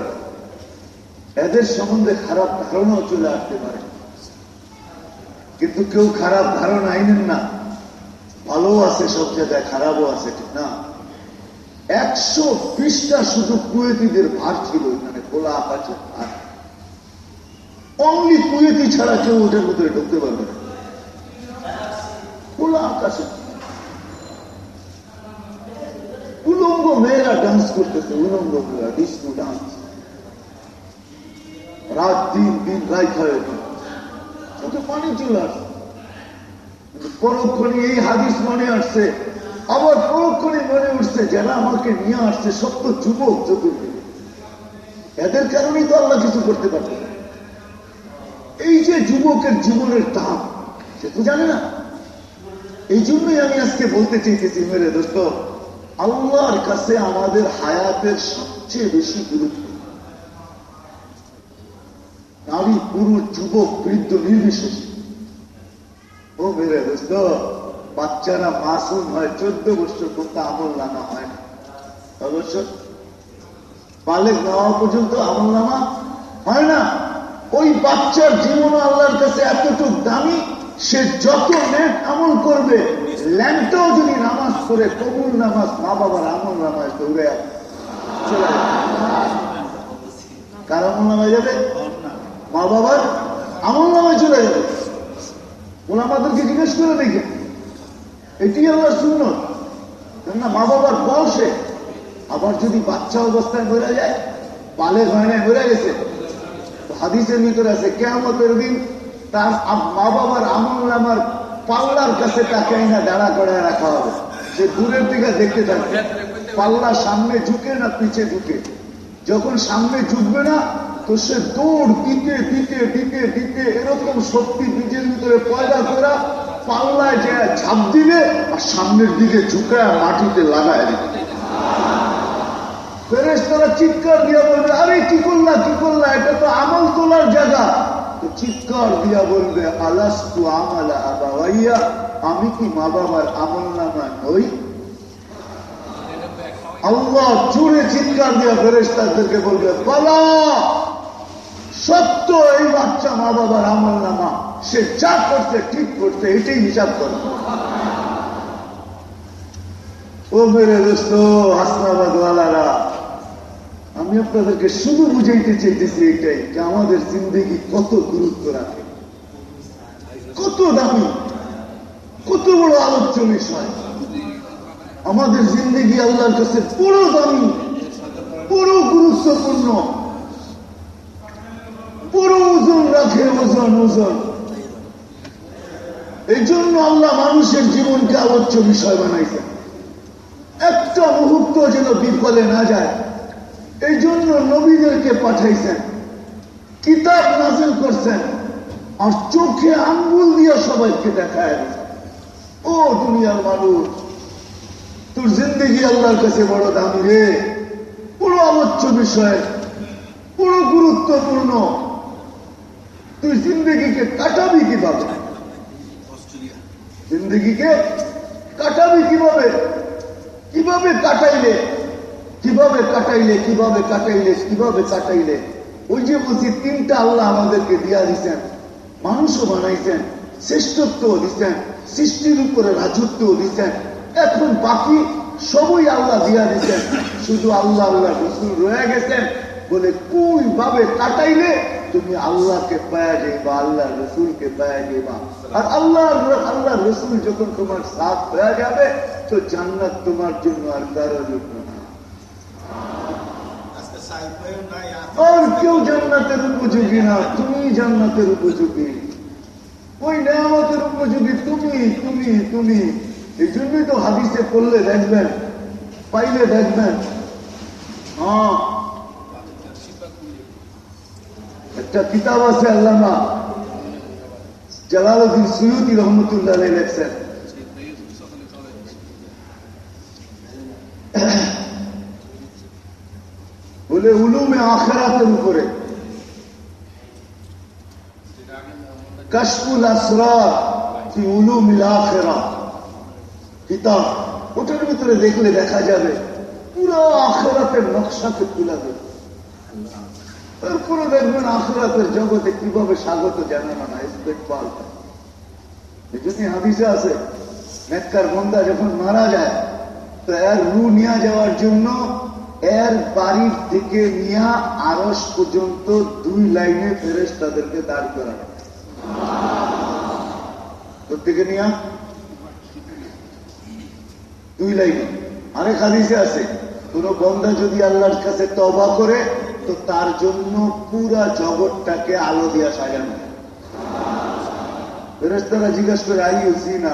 এদের সম্বন্ধে খারাপ ধারণাও চলে আসতে পারে। কিন্তু কেউ খারাপ ধারণা আইনেন না। ভালো আছে সব জায়গায়, খারাপও আছে, ঠিক না? একশো বিশটা শুধু কুয়েতিদের ভার ছিল এখানে খোলা আকাশে ভার। অনলি কুয়েতি ছাড়া কেউ ওটার ভিতরে ঢুকতে পারবে না। খোলা আকাশে উলঙ্গ মেয়েরা ডান্স করতেছে, উলঙ্গ মেয়েরা ডিস্কো ডান্স রাত দিন দিন রাত হয় চোখে পানি চলে আসছে পরক্ষণে এই হাদিস মনে আসছে আবার পরক্ষণে মনে উঠছে যারা আমাকে নিয়ে আসছে সব তো যুবক চতুর্দিকে এদের কারণেই তো আল্লাহ কিছু করতে পারবে। এই যে যুবকের জীবনের দাম সে তো জানে না। এই জন্যই আমি আজকে বলতে চাইতেছি, মেরে দোস্ত, আল্লাহর কাছে আমাদের হায়াতের সবচেয়ে বেশি গুরুত্ব। নারী, পুরুষ, যুবক, বৃদ্ধ, নির্বিশেষে। ও মেরে দোস্ত বাচ্চারা মাসুম হয়, চোদ্দ বছর কোনটা আমল নামা হয় না। অবশ্য পালে নেওয়া পর্যন্ত আমল নামা হয় না। ওই বাচ্চার জীবন আল্লাহর কাছে এতটুক দামি, সে যত নেট আমল করবে, ল্যাংটাও যদি নামাজ করে কবুল নামাজ মা বাবার আমল নামাজ দৌড়ে কার আমল নামায় যাবে? মা বাবার আমল নামায় চলে যাবে। ওরা আমাদেরকে জিজ্ঞেস করে দেখে। এটি আল্লাহ শূন্য কেননা মা বাবার বয়সে আবার যদি বাচ্চা অবস্থায় বেড়ে যায় পালে গয়নায় বেড়ে গেছে হাদিসের ভিতরে আছে কেমতের দিন তার মা বাবার আমল নামার পাল্লার কাছে তাকে না দাঁড়া করে রাখা হবে। সে দূরের দিকে দেখতে থাকবে। পাল্লা সামনে ঝুঁকে না পিছে ঝুঁকে যখন সামনে ঝুঁকবে না, তো সে দৌড় দিতে দিতে দিতে দিতে এরকম শক্তি নিজের ভিতরে পয়দা করা পাল্লায় যে ঝাঁপ দিবে আর সামনের দিকে ঝুঁকায় মাটিতে লাগায় দিবে। ফেরেস তারা চিৎকার দিয়া বলবে, আরে কি করলা কি করলা? এটা তো আমল তোলার জায়গা। চিৎকার দিয়া বলবে, আলাস্তু আমালা আবাইয়া আমি কি মা বাবার আমল নামা নই? আল্লাহ জুড়ে চিৎকার দিয়া ফেরেস্তাদেরকে বলবে পালা সত্য এই বাচ্চা মা বাবার আমল নামা সে যা করছে, ঠিক করছে, এটাই হিসাব করে। ও মেরে দোস্ত হাসনাবাদওয়ালারা আমি আপনাদেরকে শুধু বুঝাইতে চাইতেছি এটাই যে আমাদের জিন্দগি কত গুরুত্ব রাখে। কত দামি, কত বড় আলোচ্য বিষয়। আমাদের জিন্দগি আল্লাহর কাছে পুরো দামি পুরো গুরুত্বপূর্ণ। পুরো ওজন রাখে, ওজন ওজন। এই জন্য আল্লাহ মানুষের জীবনকে আলোচ্য বিষয় বানাইছেন। একটা মুহূর্ত যেন বিফলে না যায় এই জন্য নবীদেরকে পাঠাইছেন। কিতাব নাজিল করছেন আর চোখে আঙ্গুল দিয়ে সবাইকে দেখায়। ও দুনিয়ার মানুষ, তোর জিন্দগি আল্লাহর কাছে বড় দামি রে। পুরো আলোচ্য বিষয়, পুরো গুরুত্বপূর্ণ। তুই জিন্দগিকে কাটাবি কীভাবে? জিন্দগিকে কাটাবি কীভাবে? কীভাবে কাটাইলে? কীভাবে কাটাইলে কীভাবে কাটাইলে কীভাবে কাটাইলে? ওই যে বলছি, তিনটা আল্লাহ আমাদেরকে দিয়া দিচ্ছেন মানুষও বানাইছেন শ্রেষ্ঠত্ব দিচ্ছেন সৃষ্টির উপরে রাজত্ব দিচ্ছেন এখন বাকি সবই আল্লাহ দিয়া দিচ্ছেন শুধু আল্লাহ আল্লাহ রসুল রয়ে গেছেন বলে কুই ভাবে কাটাইলে তুমি আল্লাহকে পায়া যাইবা আল্লাহ রসুলকে পায়া যাইবা। আর আল্লাহ আল্লাহ রসুল যখন তোমার সাথ হয়ে যাবে, তো জান্নাত তোমার জন্য আর কারও জন্য আর কেউ জান্নাতের উপযোগী না, তুমি জান্নাতের উপযোগী। ওই নেয়ামতের উপযোগী তুমি তুমি তুমি। এই জন্যই তো হাদিসে পড়লে দেখবেন, পাইলে দেখবেন। হ্যাঁ। একটা কিতাব আছে আল্লামা জালালউদ্দিন সৈয়দি রহমতুল্লাহ আলাইহি লেখছেন বলে উলুমে আখেরাতের উপরে কাশফুল আসরার কি উলুমিল আখেরা কিতাব ওটার ভিতরে দেখলে দেখা যাবে পুরো আখেরাতের নকশাকে তুলে দেবে তারপরে দেখবেন আখেরাতের জগতে কীভাবে স্বাগত জানানো না ইস্তেকবাল। এই জন্য হাদিসে আছে, নেককার বন্দা যখন মারা যায়, তো এর রু নিয়ে যাওয়ার জন্য এর বাড়ির থেকে নিয়ে আরস পর্যন্ত দুই লাইনে ফেরেস তাদেরকে দাঁড় করানো প্রত্যেকে নিয়ে? দুই লাইনে। আরেক হাদিসে আছে, কোন বন্দা যদি আল্লাহর কাছে তবা করে তো তার জন্য পুরা জগৎটাকে আলো দিয়া সাজানো। ফেরেস্তারা জিজ্ঞাসা করে, আই না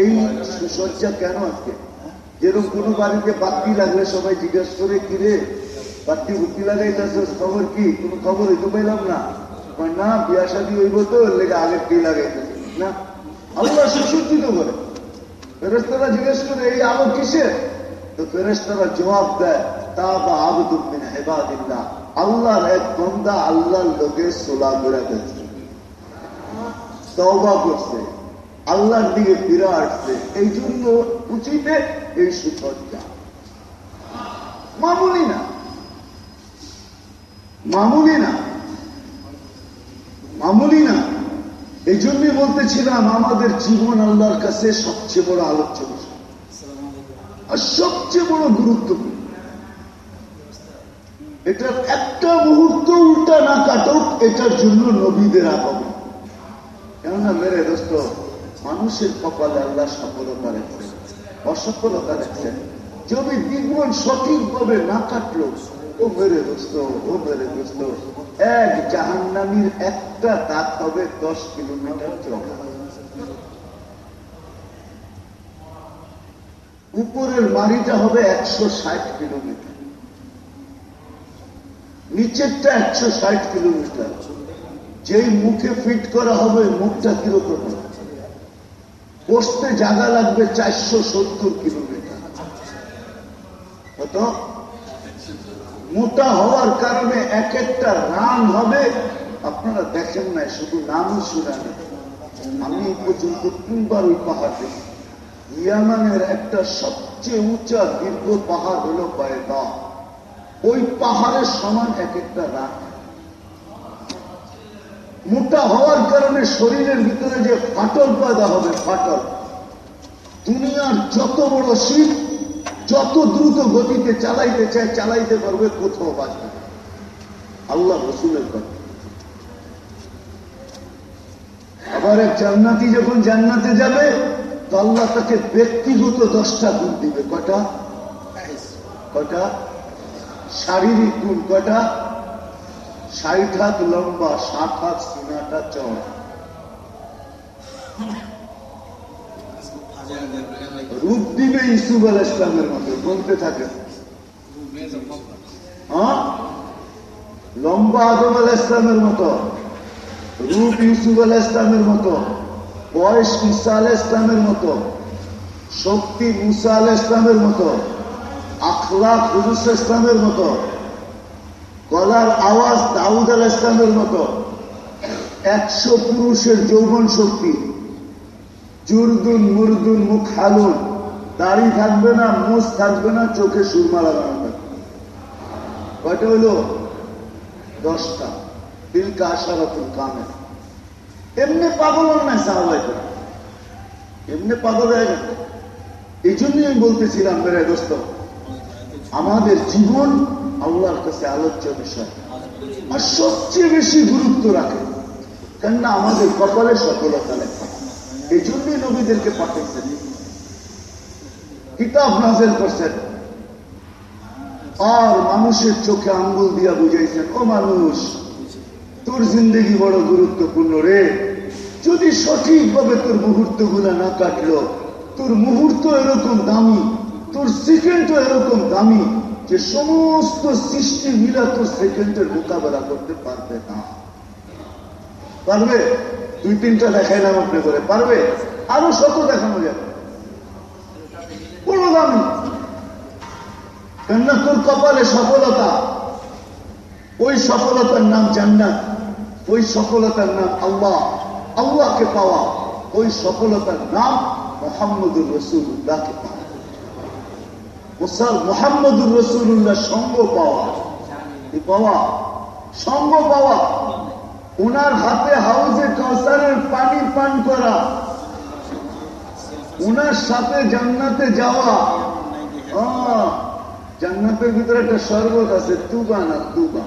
এই সুসজ্জা কেন আজকে? যেরকম কোন বাড়িতে বাতি লাগলে সবাই জিজ্ঞাসা করে কিরে বাতি ভর্তি লাগাইতেছ খবর কি? কোন খবর হইতে পাইলাম না? না, বিয়া শাদী হইব তো, লেগে আগের কি লাগাইতেছে। না, আল্লাহ সুসজ্জিত করে। ফেরেস্তারা জিজ্ঞেস করে, এই আলো কিসের? তো ফেরেস্তারা জবাব দেয় তা বা আবদুদ্দিন হেবাদিল্লাহ আল্লাহর এক বন্দা আল্লাহর লোকে সোলা করে গেছে তওবা করছে। আল্লাহর দিকে ফিরে আসছে। এই জন্য উচিতে এই সুসজ্জা। মামুলি না। মামুলি না। মামুলি না। এই জন্যই বলতেছিলাম, আমাদের জীবন আল্লাহর কাছে সবচেয়ে বড় আলোচ্য বিষয়। আর সবচেয়ে বড় গুরুত্বপূর্ণ। এটার একটা মুহূর্ত উল্টা না কাটুক, এটার জন্য নবীদের আগমন। কেননা মেরে দোস্ত, মানুষের কপালে আল্লাহ সফলতা রেখেছেন, অসফলতা রেখেছেন। যদি জীবন সঠিকভাবে না কাটলো, ও মেরে দোস্ত, ও মেরে দোস্ত, এক জাহান্নামীর একটা দাঁত হবে দশ কিলোমিটার চড়া উপরের মারিটা হবে একশো ষাট কিলোমিটার। নিচেরটা একশো ষাট কিলোমিটার। যেই মুখে ফিট করা হবে, মুখটা কীরকম বসতে জায়গা লাগবে চারশো সত্তর কিলোমিটার। কত? মোটা হওয়ার কারণে এক একটা রান হবে। আপনারা দেখেন নাই, শুধু নামই শুনেন আমি পর্যন্ত তিনবার ওই পাহাড় ইয়ামানের একটা সবচেয়ে উঁচা দীর্ঘ পাহাড় হলো পায়দা ওই পাহাড়ের সমান এক একটা রান মোটা হওয়ার কারণে শরীরের ভিতরে যে ফাটল পয়দা হবে, ফাটল। দুনিয়ার যত বড় শীত যত দ্রুত গতিতে চালাইতে চায়, চালাইতে পারবে, কোথাও বাঁচবে আল্লাহ রসুলের কথা। আবার এক জান্নাতি যখন জান্নাতে যাবে, তো আল্লাহ তাকে ব্যক্তিগত দশটা গুণ দিবে। কটা? কটা? শারীরিক গুণ কটা ষাট হাত লম্বা ষাট হাত সিনাটা চড় রূপ দিবে ইসুফ আল ইসলামের মতো, বলতে থাকে। হ্যাঁ? লম্বা আদম আল ইসলামের মতো, রূপ ইউসুফ আল ইসলামের মতো, বয়স ঈসা আল ইসলামের মতো, শক্তি মুসা আল ইসলামের মতো আখলাক হুজুস ইসলামের মতো। গলার আওয়াজ দাউদ আল ইসলামের মতো। একশো পুরুষের যৌবন শক্তি। জুরদুন, মুরদুন, মুখ হালুন। দাড়ি থাকবে না মুস থাকবে না, চোখে সুরমা লাগানো থাকবে। কয়টা হইল? দশটা। দিলকা আশারাতুল কামে এমনি পাগল নাই সাহাবাই এমনি পাগল হয়ে গেল এই জন্যই আমি বলতেছিলাম, মেরে দোস্ত। আমাদের জীবন আল্লাহর কাছে আলোচ্য বিষয়। আর সবচেয়ে বেশি গুরুত্ব রাখে, কেননা আমাদের কপালে সফলতা লেখা এই জন্যই নবীদেরকে পাঠাইছেন কিতাব নাজেল করছেন। আর মানুষের চোখে আঙ্গুল দিয়া বুঝাইছেন, ও মানুষ, তোর জিন্দগি বড় গুরুত্বপূর্ণ রে। যদি সঠিকভাবে তোর মুহূর্তগুলা না কাটলো, তোর মুহূর্ত এরকম দামি তোর সেকেন্ডও এরকম দামি যে সমস্ত সৃষ্টি মিলা তোর সেকেন্ডের মোকাবেলা করতে পারবে না। পারবে? দুই তিনটা দেখাইলাম আপনি করে। পারবে? আরও শত দেখানো যাবে। বড় দামি। কেননা তোর কপালে সফলতা। ওই সফলতার নাম জান্নাত। ওই সফলতার নাম আল্লাহ। আল্লাহকে পাওয়া। ওই সফলতার নাম মোহাম্মদুর রসুল্লাহকে পাওয়া। মুসাল মোহাম্মদুর রসুল্লাহ সঙ্গ পাওয়া। পাওয়া? সঙ্গ পাওয়া। ওনার হাতে হাউজে কাউসারের পানি পান করা। ওনার সাথে জান্নাতে যাওয়া। জান্নাতের ভিতরে একটা শরবত আছে, তুবা না তুবা।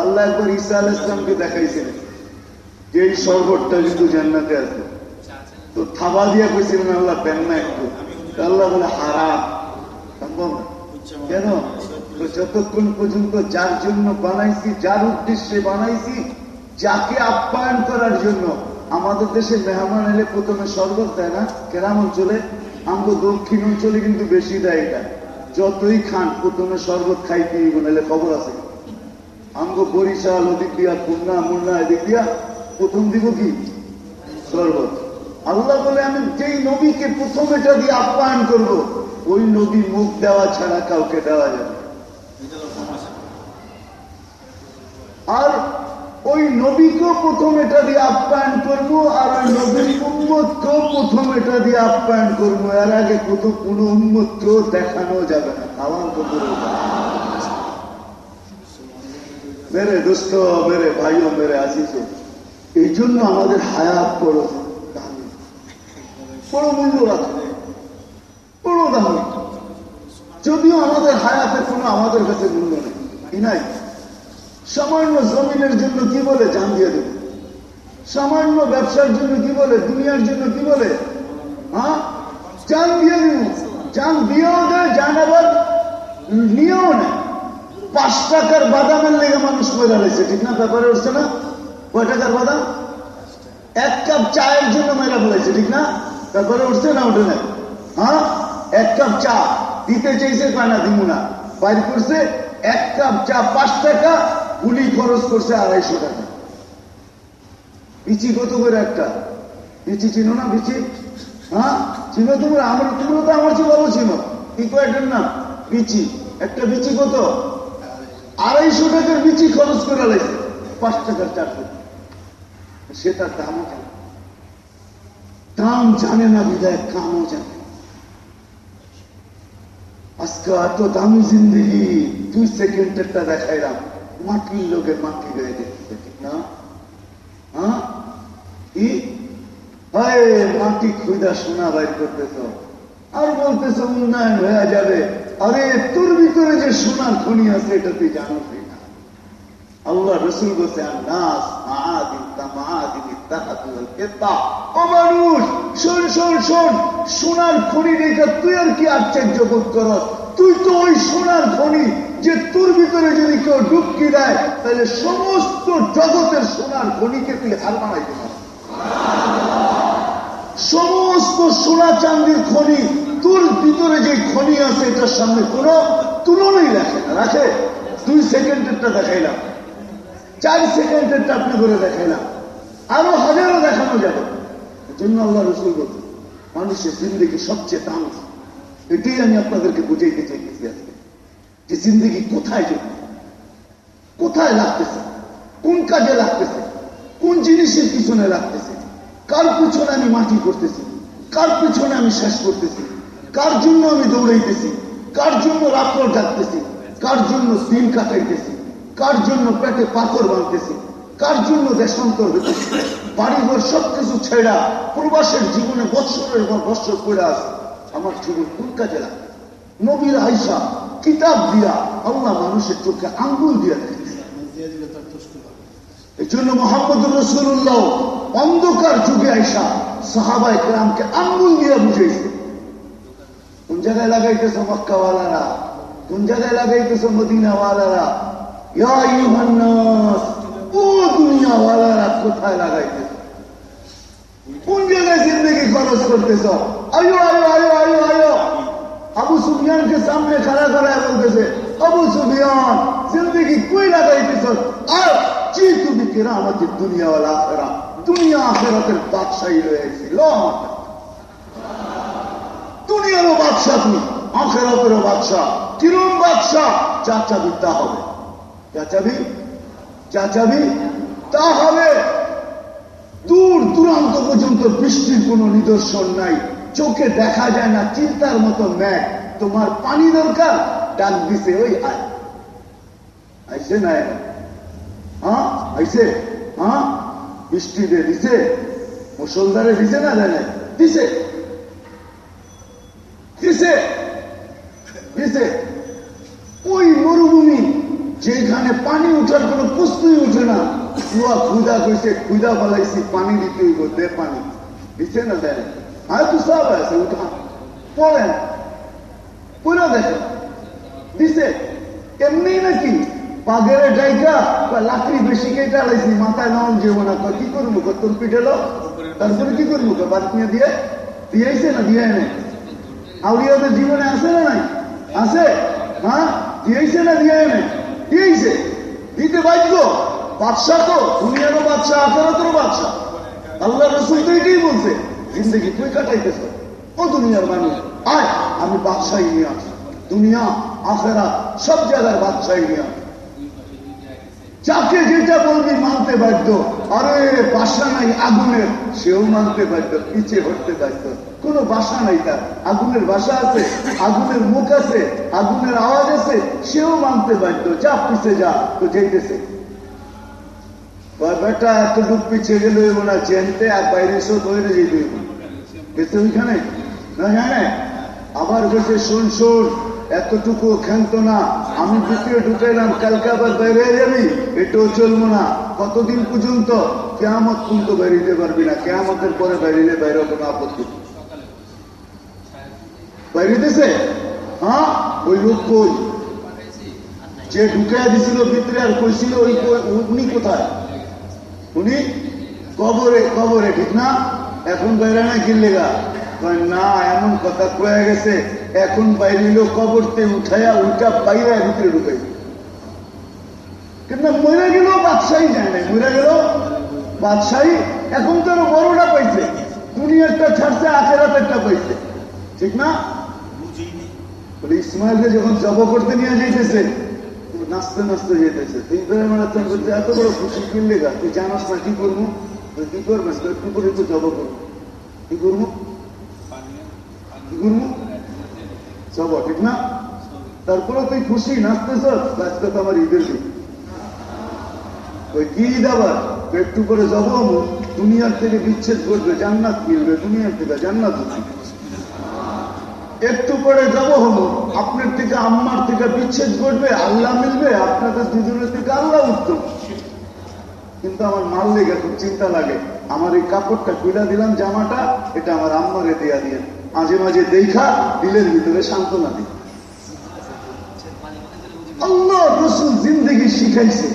আল্লাহ একবার ঈসা আল ইসলামকে দেখাইছিলেন যে এই শরবতটা কিন্তু জান্নাতে আছে। তো থাবা দিয়া কইছিলেন, আল্লাহ দেন না একটু। আল্লাহ বলে হারাম, সম্ভব? কেন? যতক্ষণ পর্যন্ত যার জন্য বানাইছি, যার উদ্দেশ্যে বানাইছি, যাকে আপ্যায়ন করার জন্য, আমাদের দেশে মেহমান এলে প্রথমে শরবত দেয় না কেরাম অঞ্চলে আমাদের দক্ষিণ অঞ্চলে কিন্তু বেশি দেয় এটা। যতই খান, প্রথমে শরবত খাইতে বলে খবর আছে। আমগো বরিশাল ওদিক দিয়া, খুলনা, মুন্না এদিক দিয়া প্রথম দিব কি? শরবত। আল্লাহ বলে, আমি যেই নবীকে প্রথম এটা দিয়ে আপ্যায়ন করব, ওই নবী মুখ দেওয়া ছাড়া কাউকে দেওয়া যাবে আর ওই নবীকেও প্রথম এটা দিয়ে আপ্যায়ন করব, আর ওই নবীর উন্মতকেও প্রথম এটা দিয়ে আপ্যায়ন করব। এর আগে কত কোন উন্মতকেও দেখানো যাবে না আমার মেরে দোস্ত, মেরে ভাইও, মেরে আসিস এই জন্য আমাদের হায়াত দামি বড় মূল্য রাখে বড় দামি। যদিও আমাদের হায়াতে কোনো আমাদের কাছে মূল্য নেই নাই? সামান্য জমিনের জন্য কি বলে জান দিয়ে দেবে? সামান্য ব্যবসার জন্য কি বলে, দুনিয়ার জন্য কি বলে? হ্যাঁ? জান দিয়ে দিব। জান দিয়েও দেয়, জান আবার নিয়েও নেয়। পাঁচ টাকার বাদামের লেগে মানুষ মেরা রয়েছে ঠিক না? ব্যাপারে উঠছে না? কয় টাকার বাদাম? এক কাপ চায়ের জন্য মেরা ফেলেছে, ঠিক না? ব্যাপারে উঠছে না উঠে না হ্যাঁ এক কাপ চা। দিতে চাইছে কয় দিব না বাইর করছে, এক কাপ চা, পাঁচ টাকা, গুলি খরচ করছে আড়াইশো টাকা। বিচি কত করে একটা? বিচি চিনো না বিচি হ্যাঁ চিনো তোমরা? আমার তোমরা তো আমার চেয়ে ভালো চিনো। কি কয়েকটার নাম? বিচি একটা বিচি কত? আড়াইশো টাকার বিচি খরচ করে লাগছে পাঁচ টাকার চারশো সে তার দামও জানে দাম জানে না বিদায় কামও জানে। আজকে এত দামি জিন্দগি, দুই সেকেন্ডেরটা দেখাইলাম। মাটির লোকের মাটি গায়ে দেখতে ঠিক না? হ্যাঁ? মাটি খুঁজা সোনা বাইর করতেছ। আর বলতেছ উন্নয়ন হয়ে যাবে। আরে, তোর ভিতরে যে সোনার খনি আছে, এটা তুই জানো আল্লাহ রসুল বলছে নাস তাহলে সমস্ত জগতের সোনার খনিকে তুই হার বানাইতে পারস সমস্ত সোনা চান্দির খনি, তোর ভিতরে যে খনি আছে, এটার সামনে কোন তুলনাই রাখে না। রাখে? দুই সেকেন্ডেরটা দেখাইলাম। চার সেকেন্ডেরটা আপনি করে দেখাইলাম। আরও হাজারো দেখানো যাবে। জন্য আল্লাহ রসুল বলতে মানুষের জিন্দগি সবচেয়ে দাম এটাই আমি আপনাদেরকে বুঝাইতে চাইতেছি আজকে। যে জিন্দগি কোথায় যাবে কোথায় লাগতেছে? কোন কাজে লাগতেছে? কোন জিনিসের পিছনে লাগতেছে? কার পিছনে আমি মাটি করতেছি? কার পিছনে আমি শেষ করতেছি? কার জন্য আমি দৌড়াইতেছি? কার জন্য রাত্র ডাকতেছি কার জন্য সিম কাটাইতেছি? কার জন্য পেটে পাথর বাঁধতেছি? কার জন্য দেশান্তর হইতেছি? বাড়িঘর সবকিছু ছেড়া, প্রবাসের জীবনে বৎসরের পর বৎসর করে আছে। আমার জীবন কোন কাজে লাগে? নবীর আইসা কিতাব দিয়া আল্লাহ মানুষের চোখে আঙ্গুল দিয়া দেখতেছে। এই জন্য মোহাম্মদ রসুল্লাহ অন্ধকার যুগে আইসা সাহাবাই গ্রামকে আঙ্গুল দিয়ে বুঝেছে কোন জায়গায় লাগাইতেছ মক্কাওয়ালারা? কোন জায়গায় লাগাইতেছ মদিনাওয়ালারা? ও দুনিয়াওয়ালারা কোন তুমি কেরা আমাদের দুনিয়াওয়ালা কিরম বাদশাহ যা চাবি তা হবে। যা চাবি যা চাবি তা হবে। দূর দূরান্ত পর্যন্ত বৃষ্টির কোনো নিদর্শন নাই। চোখে দেখা যায় না, চিন্তার মতো ম্যাগ তোমার পানি দরকার, ডাক দিছে, ওই আইসে না হ্যাঁ আইসে হ্যাঁ বৃষ্টিতে দিছে মুসলধারে দিছে না জানে? দিছে দিছে দিছে। যেখানে পানি উঠার কোনো প্রশ্নই উঠে না। কুয়া খুদা কইছে খুদা বলাইছি পানি দিতে হইব, দে পানি। দিছে না দেয়? নাই? হ্যাঁ সব আছে, উঠা। পড়েন। পুরো দেখেন। দিছে। এমনি নাকি? পাগেরে ডাইকা লাকড়ি বেশি কেটে আলাইছি, মাথায় নাম যাব না। কি করব? তোর পিঠেলো তারপরে কি করব? বাদ নিয়ে দিয়ে। দিয়েছে না, দিয়ে নেই? আউলিয়াদের জীবনে আছে না নাই? আছে? হ্যাঁ? দিয়েছে না, দিয়ে এনে দিয়েছে দিতে বাধ্য। তো, দুনিয়ারও আল্লাহ রসুল তো এটাই বলছে, জিন্দগি তুই কাটাইতেছ? ও দুনিয়ার মানুষ, আয়, আমি নিয়ে আসি। দুনিয়া আখেরা সব জায়গায় বাদশাহী নিয়ে আসি। যাকে যেটা বলবি মানতে বাধ্য। আরে বাসা নাই, আগুনের, সেও মানতে বাধ্য পিছিয়ে হটতে বাধ্য। কোনো বাসা নাই তার। আগুনের বাসা আছে, আগুনের মুখ আছে, আগুনের আওয়াজ আছে, সেও মানতে বাধ্য। যা পিছে যা, তো যেতেছে। বেটা এতটুক পিছিয়ে গেলে হইব না চেনতে আর বাইরে এসেও তৈরি যেতে হইব গেছে ওইখানে? না জানে আবার গেছে, শোন শোন, এতটুকু ক্ষান্ত না। আমি ঢুকিয়ে ঢুকাইলাম, কালকে আবার বাইরে যাবি। এটাও চলবো না। কতদিন পর্যন্ত কেয়ামত পর্যন্ত বেরিয়ে পারবি না। কেয়ামতের পরে বেরিয়ে বাইরে কোনো আপত্তি নেই। বাইরিতেছে হ্যাঁ? ওই লোক কই? যে ঢুকাই দিছিল ভিতরে আর কইছিল ওই উনি কোথায়? উনি? কবরে কবরে, ঠিক না? এখন বাইরে না কিনলেগা না, এমন কথা কয়ে গেছে। এখন বাইরিল কবরতে উঠাইয়া উল্টা বাইরে ভিতরে ঢুকাই কিন্তু মরে গেল, বাদশাহী যায় নাই। মরে গেল, বাদশাহী এখন তো বড়টা পাইছে। দুনিয়ারটা ছাড়ছে, আখেরাতেরটা পাইছে। ঠিক না? বলে, ইসমাইলকে যখন জব করতে নিয়ে যাইতেছে নাচতে নাচতে যেতেছে তুই বলছে এত বড় খুশি কিনলে গা তুই জানাস না কি করব? কি করবেন একটু করে তো জব করব? কি করব? কি করব? জব, ঠিক না? তারপরে তুই খুশি নাচতেছ আজকে তো আমার ঈদের দিন। ওই কি ঈদ আবার? একটু করে জব দুনিয়ার থেকে বিচ্ছেদ করবে জান্নাত মিলবে। দুনিয়ার থেকে জান্নাত একটু পরে যাব হলো। আপনার থেকে, আম্মার থেকে বিচ্ছেদ ঘটবে আল্লাহ মিলবে আপনাদের দুজনের থেকে আল্লাহ উত্তম কিন্তু আমার মাল লেগে খুব চিন্তা লাগে। আমার এই কাপড়টা খুলে দিলাম, জামাটা, এটা আমার আম্মারে দেয়া দিয়ে। মাঝে মাঝে দেখা, দিলের ভিতরে সান্ত্বনা দিই। আল্লাহ রসুল জিন্দগি শিখাইছে।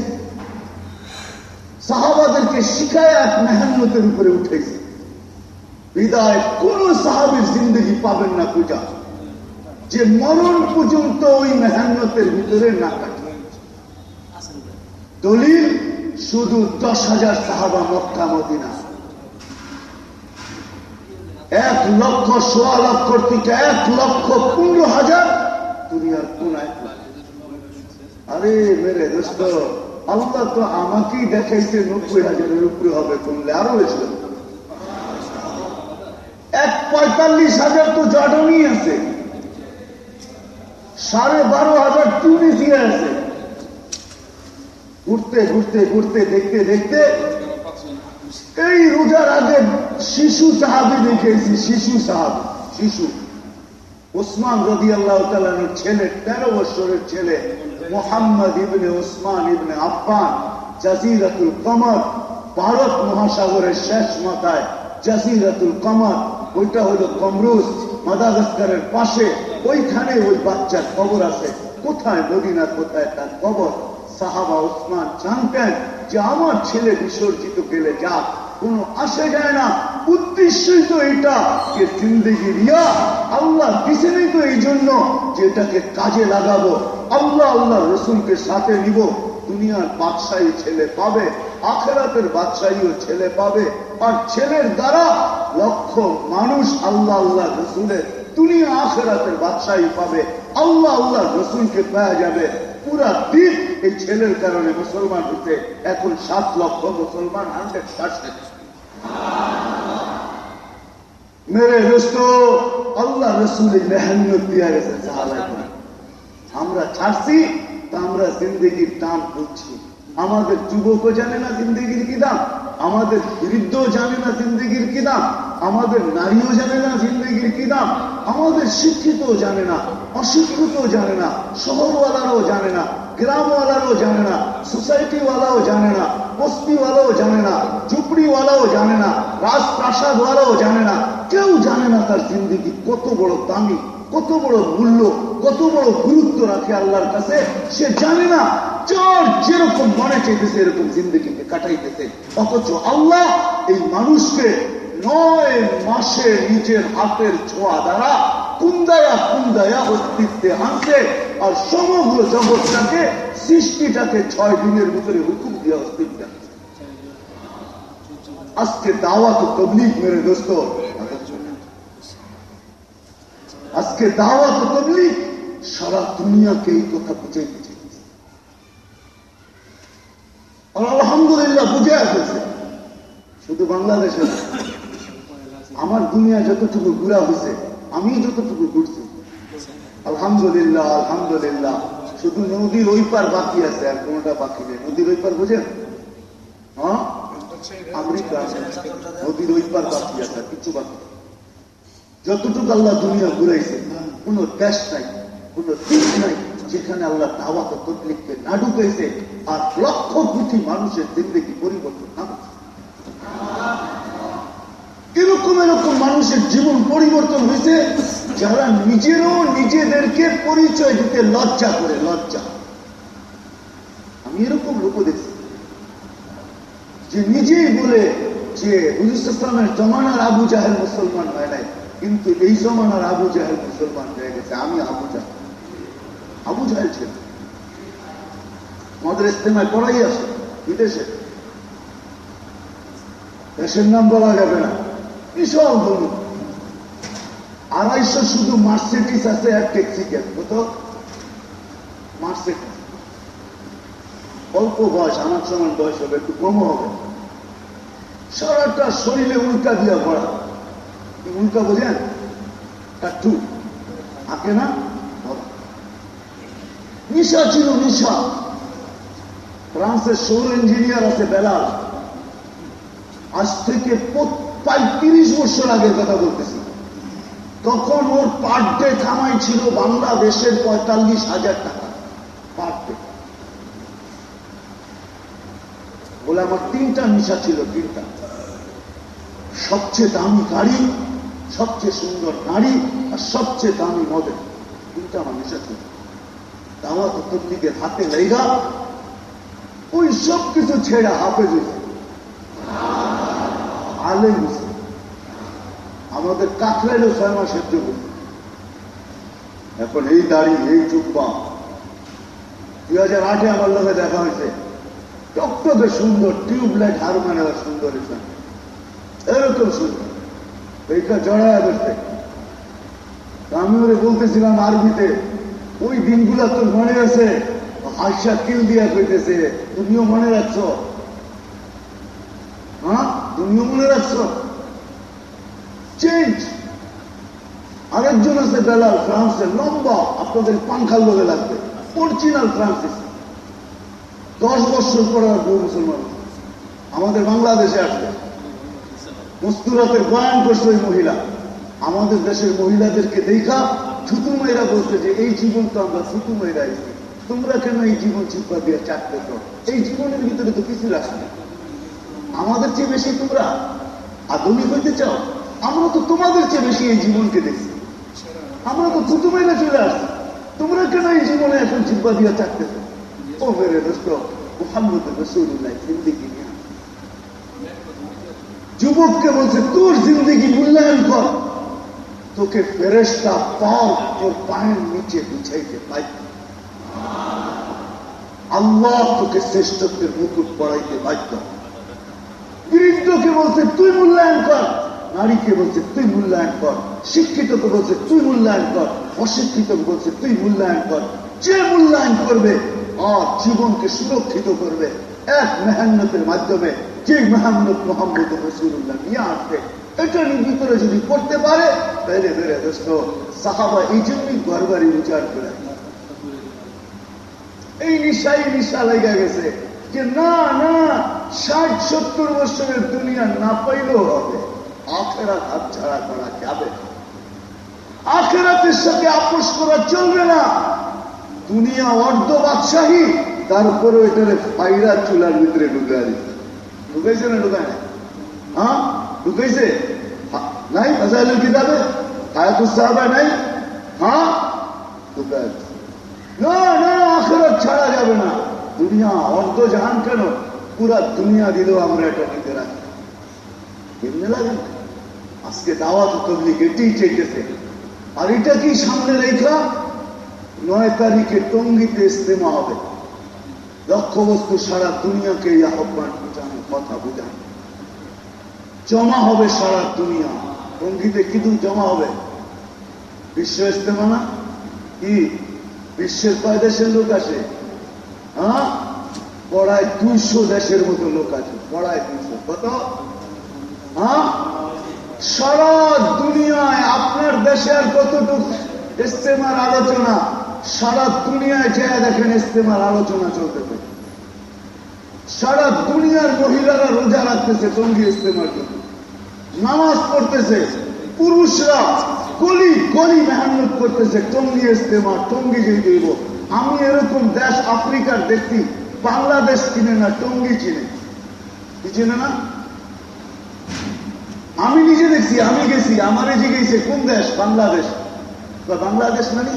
সাহাবাদেরকে শিখায় এক মেহান্নতের উপরে উঠেছে। বিদায়, কোন সাহাবের জিন্দগি পাবেন না পূজা। যে মরণ পর্যন্ত ওই মেহান্নতের ভিতরে না দলিল শুধু দশ হাজার সাহাবা মক্কা, মদিনা। এক লক্ষ, সোয়া লক্ষ থেকে এক লক্ষ পনেরো হাজার দুনিয়ার কোনায় আরে মেরে দোস্ত, আল্লাহ তো আমাকেই দেখাইছে নব্বই হাজারের উপরে হবে কমলে আরও বেশি এক পঁয়তাল্লিশ হাজার তো জর্ডনই আছে। সাড়ে বারো হাজার টিউনিসিয়া আছে ঘুরতে ঘুরতে ঘুরতে, দেখতে দেখতে এই রোজার আগে শিশু সাহাবি দেখেছি, শিশু সাহাবি, শিশু। ওসমান রদি আল্লাহ তালানোর ছেলে, তেরো বছরের ছেলে, মোহাম্মদ ইবনে ওসমান ইবনে আফফান, জাজিরাতুল কমর, ভারত মহাসাগরের শেষ মাথায় জাজিরাতুল কমর, ওইটা হলো কমরুজ, মাদাগাস্কারের পাশে। ওইখানে ওই বাচ্চার কবর আছে। কোথায়, মদিনা কোথায়, তার কবর সাহাবা ওসমান জানতেন যে আমার ছেলে বিসর্জিত গেলে যাক। কোন আসে যায় না। উদ্দেশ্যই তো এটা যে জিন্দগি রিয়া আল্লাহ পিছনেই তো এই জন্য যে এটাকে কাজে লাগাবো। আল্লাহ আল্লাহ রসুলকে সাথে নিব। দুনিয়ার বাদশাহী ছেলে পাবে, আখেরাতের বাদশাহীও ছেলে পাবে। আর ছেলের দ্বারা লক্ষ মানুষ আল্লাহ আল্লাহ রসুলের দুনিয়া আখেরাতের বাদশাহী পাবে, আল্লাহ আল্লাহ রসুলকে পাওয়া যাবে। পুরা দিন এই ছেলের কারণে মুসলমান হতে, এখন সাত লক্ষ মুসলমান হান্ড্রেড পার্সেন্ট মেরে দোস্ত, আল্লাহ রসুলের মেহান্নত দিয়া গেছে আমরা ছাড়ছি, তা আমরা জিন্দগির দাম বুঝছি। আমাদের যুবকও জানে না জিন্দগির কি দাম, আমাদের বৃদ্ধও জানে না জিন্দগির কি দাম, আমাদের নারীও জানে না জিন্দগির কি দাম, আমাদের শিক্ষিতও জানে না, অশিক্ষিতও জানে না, শহরওয়ালারাও জানে না, গ্রামওয়ালারও জানে না, সোসাইটিওয়ালাও জানে না, বস্তিওয়ালাও জানে না, ঝুপড়িওয়ালাও জানে না, রাজপ্রাসাদওয়ালাও জানে না, কেউ জানে না তার জিন্দগি কত বড় দামি। কত বড় মূল্য, কত বড় গুরুত্ব রাখে আল্লাহর কাছে, সে জানে না। যার যেরকম মনে চাইতেছে, এরকম জিন্দগিকে কাটাইতেছে। অথচ আল্লাহ এই মানুষকে নয় মাসে নিজের হাতের ছোঁয়া দ্বারা কুন্দায়া কুন্দায়া অস্তিত্বে আনছে, আর সমগ্র জগৎটাকে, সৃষ্টিটাকে ছয় দিনের ভিতরে হুকুম দিয়ে অস্তিত্বে আজকে দাওয়াত তবলিগ মেরে দোস্ত আজকে দাওয়াত তবলিগ সারা দুনিয়াকে এই কথা বুঝাইতে চাইছে আলহামদুলিল্লাহ বুঝে ফেলছে শুধু বাংলাদেশে আমার দুনিয়া যতটুকু ঘুরা হয়েছে, আমি যতটুকু ঘুরছি, আলহামদুলিল্লাহ আলহামদুলিল্লাহ, শুধু নদীর ওই পার বাকি আছে আর কোনটা বাকি নেই। নদীর ওই পার বোঝেন? হ্যাঁ? আমেরিকা, নদীর ওই পার বাকি আছে কিছু বাকি। যতটুকু আল্লাহ দুনিয়া ঘুরাইছে, কোন দেশ নাই, কোন দেশ নাই যেখানে আল্লাহ দাওয়াত তকলিফকে না ঢুকাইছে আর লক্ষ কোটি মানুষের জিন্দগি পরিবর্তন না এরকম এরকম মানুষের জীবন পরিবর্তন হয়েছে যারা নিজেরও নিজেদেরকে পরিচয় দিতে লজ্জা করে, লজ্জা। আমি এরকম লোক দেখছি যে নিজেই বলে যে হুজুর জমানার আবু জাহেল মুসলমান হয় নাই। কিন্তু এই জমানার আবু জাহেল মুসলমান হয়ে গেছে, আমি আবু জাহেল। আবু জাহেল ছিল। আমাদের ইস্তেমায় পড়াই আছে, বিদেশে। দেশের নাম বলা যাবে না। বিশাল ধনী আড়াইশো শুধু মার্সিডিস আছে আর ট্যাক্সি ক্যাব কত? মার্সিডিস অল্প বয়স আমার সমান বয়স হবে, একটু কমও হবে। সারাটা শরীরে উল্কা দিয়া কি উল্কা বোঝেন টাট্টু থাকে না? নিশা ছিল নিশা। ফ্রান্সের সৌর ইঞ্জিনিয়ার আছে বেলাল। আজ থেকে প্রায় তিরিশ বছর আগের কথা বলতেছি। তখন ওর পার ডে কামাই ছিল বাংলাদেশের পঁয়তাল্লিশ হাজার টাকা। পার ডে বলে আমার তিনটা নিশা ছিল, তিনটা। সবচেয়ে দামি গাড়ি সবচেয়ে সুন্দর নারী আর সবচেয়ে দামি মডেল। তিনটা আমার নেশা ছিল। দাওয়াত তবলিগের হাতে লেগা ওই সব কিছু ছেড়ে হাফেজ আলেম আমাদের কাকরাইলেও ছয় মাসের যোগ্য এখন এই দাড়ি, এই চুপ্পা দুই হাজার আটে আমার লোকে দেখা হয়েছে। টকটকে সুন্দর, টিউবলাইট হার মানে সুন্দর এরকম সুন্দর। এইটা জড়ায় বসতে আমি ওরে বলতেছিলাম আরবিতে, ওই দিনগুলা তোর মনে আছে? হাসা কিল দিয়া কইতেছে, তুমিও মনে রাখছো? হ্যাঁ তুমিও মনে রাখছো? চেঞ্জ আরেকজন আছে বেলাল ফ্রান্সের, লম্বা, আপনাদের পাংখার লোকে লাগবে অরিজিনাল ফ্রান্সিস দশ বছর পর আর বহু মুসলমান। আমাদের বাংলাদেশে আসবে। মুস্তুরাতের বয়ান করছে ওই মহিলা। আমাদের দেশের মহিলাদেরকে দেখা থুতু মেয়েরা বলছে যে, এই জীবন তো আমরা থুতু মেয়েরা তোমরা কেন এই জীবন চিপা দিয়ে চাটতে তো এই জীবনের ভিতরে তো কিছু রাখে না। আমাদের চেয়ে বেশি তোমরা আধুনিক হইতে চাও? আমরা তো তোমাদের চেয়ে বেশি এই জীবনকে দেখছি। আমরা তো থুতু মেয়েরা চলে আসছি। তোমরা কেন এই জীবনে এখন চিপা দিয়ে চাটতেছ ও মেরে দোস্ত মোহাম্মদ রসুল্লাহ জিন্দিগি। যুবককে বলছে, তোর জিন্দগি মূল্যায়ন কর। তোকে ফেরেস্তা পাও তোর পায়ের নিচে বিছাইতে বাধ্য আল্লাহ তোকে শ্রেষ্ঠত্বের মুকুট পড়াইতে বাধ্য। বৃদ্ধকে বলছে, তুই মূল্যায়ন কর। নারীকে বলছে, তুই মূল্যায়ন কর। শিক্ষিতকে বলছে, তুই মূল্যায়ন কর। অশিক্ষিতকে বলছে, তুই মূল্যায়ন কর। যে মূল্যায়ন করবে আর জীবনকে সুরক্ষিত করবে এক মেহান্নতের মাধ্যমে। যে মেহান্নত মোহাম্মদ রসুল্লাহ নিয়ে আসবে এটা ভিতরে যদি করতে পারে, তাহলে বেড়ে দোস্ত, সাহাবা এই জন্যই বারবারই উচ্চার করে এই নিশাই নিশা লেগে গেছে যে না না, ষাট, সত্তর বছরের দুনিয়া না পাইলেও হবে। আখেরা হাত ছাড়া করা যাবে আখেরাতের সাথে আপোষ করা চলবে না। দুনিয়া অর্ধ বাদশাহী তারপরে এটারে পাইরা চুলার ভিতরে ঢুকে দিচ্ছে ঢুকাইছে না ঢুকায় না হ্যাঁ ঢুকাইছে হা- নাই ফাজাইলুল কিতাবে হায়াতুস সাহাবা নাই হ্যাঁ ঢুকায় না না আখেরাত ছাড়া যাবে না দুনিয়া অর্ধ জাহান কেন পুরা দুনিয়া দিলেও আমরা এটা নিতে রাখি কেমনে লাগে না? আজকে দাওয়াত তবলিগ এটাই চেয়েছে আর এটা কি সামনে রেখা নয় তারিখে টঙ্গিতে ইস্তেমা হবে লক্ষ্যবস্তু সারা দুনিয়াকে এই আহ্বান কথা বুঝানো জমা হবে সারা দুনিয়া। টঙ্গিতে কিন্তু জমা হবে? বিশ্ব ইস্তেমা না? কি? বিশ্বের কয় দেশের লোক আসে হ্যাঁ? পড়ায় দুইশো দেশের মতো লোক আছে। পড়ায় দুইশো। কত? হ্যাঁ? সারা দুনিয়ায় আপনার দেশে আর কতটুকু ইস্তেমার আলোচনা? সারা দুনিয়ায় যে দেখেন ইস্তেমার আলোচনা চলতে থাকে সারা দুনিয়ার মহিলারা রোজা রাখতেছে টঙ্গি ইস্তেমার জন্য। নামাজ পড়তেছে, পুরুষরা গলি গলি মেহান্নত করতেছে টঙ্গি ইস্তেমা টঙ্গি যে দিব আমি এরকম দেশ আফ্রিকার দেখছি বাংলাদেশ চিনে না টঙ্গি চিনে। কি চিনে না? আমি নিজে দেখছি, আমি গেছি, আমারে জিজ্ঞেসে, কোন দেশ? বাংলাদেশ। বা বাংলাদেশ মানে?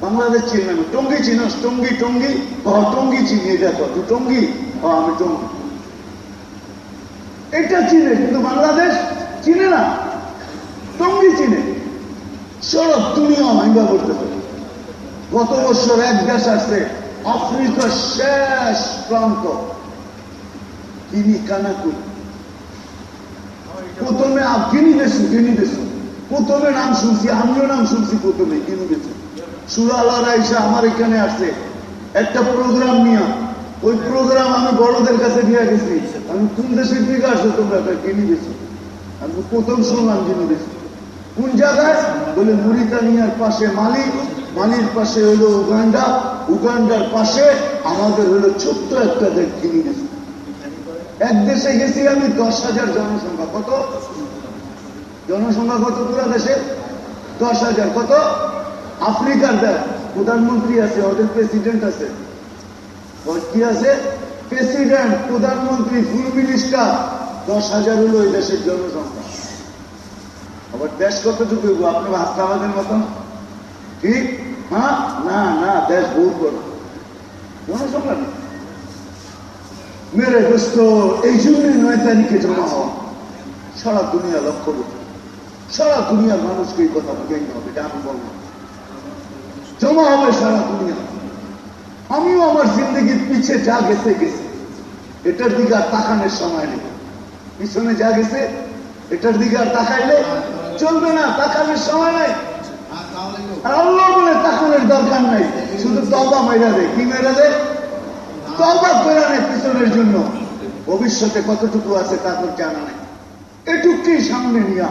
বাংলাদেশ চিনি আমি টঙ্গি চিনস টঙ্গি টঙ্গি টঙ্গি চিনি এটা তো তুই টঙ্গি ও, আমি টঙ্গি এটা চিনে, কিন্তু বাংলাদেশ চিনে না। টঙ্গি চিনে। সব দুনিয়া ভাঙ্গা করতে পারে গত বছর এক দেশ আসছে, আফ্রিকার শেষ প্রান্ত। তিনি কানাকুল প্রথমে গিনি বেশু গিনি বেশু প্রথমে নাম শুনছি, আমিও নাম শুনছি প্রথমে গিনি বেশু সুরালারা এসে আমার এখানে আসছে। একটা প্রোগ্রাম নিয়ে ওই প্রোগ্রাম আমি বড়দের কাছে নিয়ে গেছি। আমি কোন দেশের থেকে আসছো তোমরা? গিনি বেশু আমি প্রথম শুনলাম গিনি বেশু কোন জায়গায়? বলে, মুরিতানিয়ার পাশে মালি, মালির পাশে হলো উগান্ডা। উগান্ডার পাশে আমাদের হলো ছোট্ট একটা দেশ গিনি বেশু এক দেশে গেছি আমি দশ হাজার জনসংখ্যা। কত? জনসংখ্যা কত পুরা দেশে? দশ হাজার। কত? আফ্রিকার দেশ। প্রধানমন্ত্রী আছে, ওদের প্রেসিডেন্ট আছে। কি আছে প্রেসিডেন্ট, প্রধানমন্ত্রী, ফুল মিনিস্টার, দশ হাজার হলো ওই দেশের জনসংখ্যা। আবার দেশ কতটুকু? আপনার হাসতে আমাদের মতন? ঠিক? হ্যাঁ না না, দেশ বহুত বড় জনসংখ্যা নেই। মেরে দোস্ত, এই জন্যই নয় তারিখে জমা হওয়া। সারা দুনিয়া লক্ষ্য করবে সারা দুনিয়ার মানুষকে এই কথা বুঝাইতে হবে, এটা আমি বলব। জমা হবে সারা দুনিয়া। আমিও আমার জিন্দগির পিছে যা গেছে গেছে। এটার দিকে আর তাকানোর সময় নেই। পিছনে যা গেছে, এটার দিকে আর তাকাইলে চলবে না, তাকানোর সময় নেই। আর আল্লাহ বলে তাকানোর দরকার নাই। শুধু তবা মেরা দে। কি মেরা দে? তবা করে পিছনের জন্য। ভবিষ্যতে কতটুকু আছে তা জানা নেই। এটুকুই সামনে নিয়া।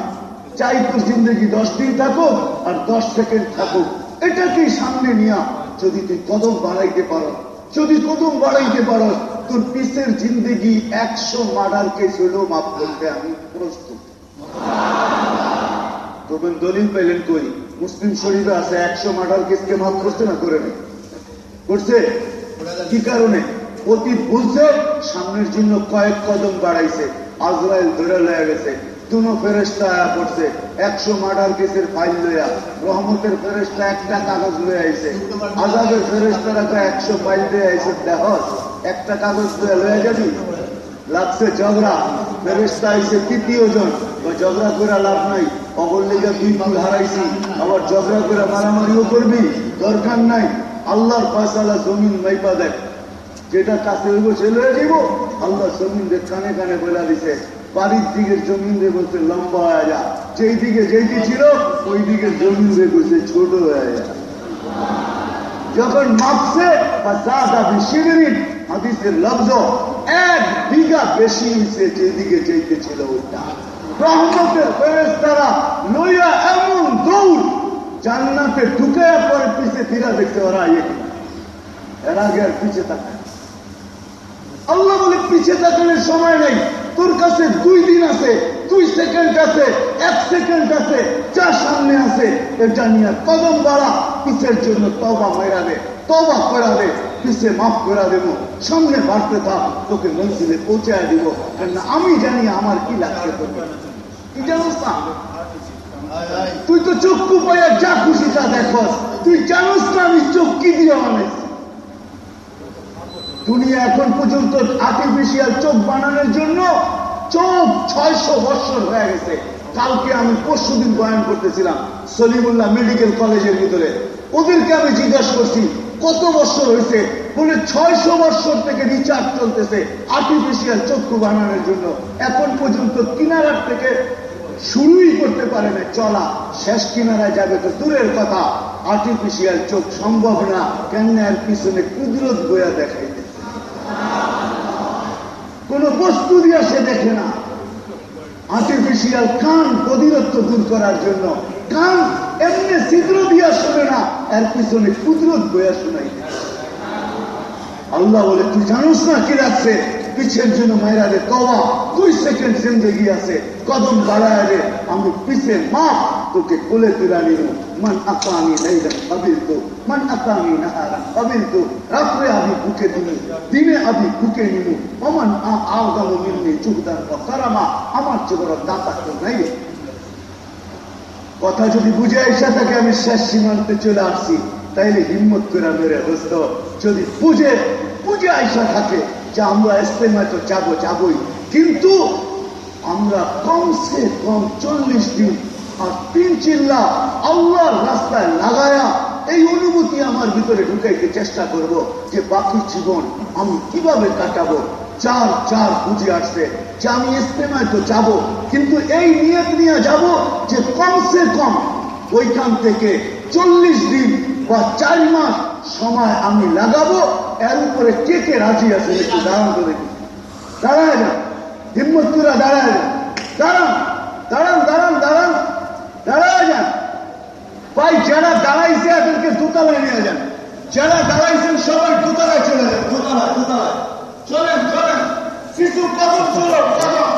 চাই তোর জিন্দগি দশ দিন থাকুক আর দশ সেকেন্ড থাকুক। এটাকেই সামনে নিয়া। যদি তুই কদম বাড়াইতে পারো, যদি কদম বাড়াইতে পারো, তোর পিসের জিন্দগি একশো মার্ডার কেস হলেও মাফ করতে আমি প্রস্তুত। তখন দলিল পেলেন কই? মুসলিম শরীফে আছে একশো মার্ডার কেসকে মাফ করছে না করে নেই? করছে? কি কারণে? অতীত ভুলছে সামনের জন্য কয়েক কদম বাড়াইছে, আজরাইল ধরে লয়ে গেছে। ঝগড়া। তৃতীয় জন। করে লাভ নাই। অগর লেগে দুই মাল হারাইছি। আবার ঝগড়া করে মারামারিও করবি? দরকার নাই। আল্লাহর ফয়সালা জমিন দেখ। যেটা কাছে হইব সে লয়ে যাব আল্লাহ জমিন কানে কানে বলে দিছে। বাড়ির দিকে জমিন রে বলছে লম্বা হয়ে যা। যেই দিকে যেইটি ছিল, ওই দিকে জমিন রে বলছে ছোট হয়ে যা। যখন মাপছে বা যা দাবি। শিবিরিন হাদিসের লব্জ এক বিঘা বেশি হয়েছে যেদিকে যেতে ছিল ওইটা। রহমতের ফেরেস্তারা লইয়া এমন দৌড় জান্নাতে ঢুকে পরে পিছে ফিরা দেখতে ওরা। এর আগে আর পিছে তাকায় আল্লাহ বলে, পিছে তাকানোর সময় নেই। তোর কাছে দুই দিন আছে, দুই সেকেন্ড আছে, এক সেকেন্ড আছে, যা সামনে আছে, এটা নিয়ে কদম বাড়া, পিছের জন্য তবা দে তবা করা দে, পিছে মাফ করে দেবো, সামনে বাড়তে থাক, তোকে মঞ্জিলে পৌঁছায় দিব। কেননা আমি জানি আমার কি লাগছে তোকে। কি জানোস না? তুই তো চক্ষু পাইয়া যা খুশি তা দেখস। তুই জানোস না আমি চোখ কি দিয়ে বানাইছি? দুনিয়া এখন পর্যন্ত আর্টিফিশিয়াল চোখ বানানোর জন্য চোখ ছয়শো বছর হয়ে গেছে। কালকে আমি পরশু দিন বয়ান করতেছিলাম সলিমুল্লাহ মেডিকেল কলেজের ভিতরে। ওদেরকে আমি জিজ্ঞাসা করছি, কত বছর হয়েছে? বলে ছয়শো বছর থেকে রিচার্জ চলতেছে আর্টিফিশিয়াল চক্ষু বানানোর জন্য। এখন পর্যন্ত কিনারার থেকে শুরুই করতে পারে না, চলা। শেষ কিনারায় যাবে তো দূরের কথা। আর্টিফিশিয়াল চোখ সম্ভব না কেন পিছনে কুদরত বইয়া দেখাইতে কোন বস্তু দিয়া সে দেখে না। আর্টিফিশিয়াল কান বদিরত্ব দূর করার জন্য। কান এমনি ছিদ্র দিয়া শোনে না, এর পিছনে কুদরত বইয়া শোনাই। আল্লাহ বলে, তুই জানোস না কি রাখছে? পিছের জন্য মায়েরা রে তবা দুই সেকেন্ড জিন্দগি আছে, কদম বাড়ায় রে, আমি পিছে মাপ তোকে কোলে তুলা নিল মান আকামি লাইলান কাবিল তো মান নাহারান কাবিল তো রাত্রে আমি বুকে দিনি দিনে আমি বুকে নিব অমান আওদাম মিলনি চুকদার কারামা, আমার বড় দাতা কেউ নাই। কথা যদি বুঝে আসা থাকে, আমি শেষ সীমান্তে চলে আসছি। তাইলে হিম্মত করে মেরে দোস্ত যদি বুঝে বুঝে আইসা থাকে যে আমরা ইস্তেমায় তো যাব, যাবই। কিন্তু আমরা কমসে কম চল্লিশ দিন আর তিন চিল্লা আল্লাহর রাস্তায় লাগায়া এই অনুভূতি আমার ভিতরে ঢুকাইতে চেষ্টা করব যে বাকি জীবন আমি কীভাবে কাটাবো চার চার বুঝে আসছে যে আমি ইস্তেমায় তো যাব, কিন্তু এই নিয়ত নিয়ে যাব যে কমসে কম ওইখান থেকে চল্লিশ দিন বা চার মাস সময় আমি লাগাবো, এর উপরে কে কে রাজি আছে একটু দাঁড়ান দেখি। দাঁড়ায় যান হিম্মতুরা দাঁড়ায় যান দাঁড়ান দাঁড়ান দাঁড়ান দাঁড়ান। দাঁড়ায় যান ভাই, যারা দাঁড়াইছে এদেরকে দোতলায় নিয়ে যান। যারা দাঁড়াইছেন সবাই দোতলায় চলে যান। দোতলায় দোতলায়। চলেন চলেন। শিশু কদম চলো কদম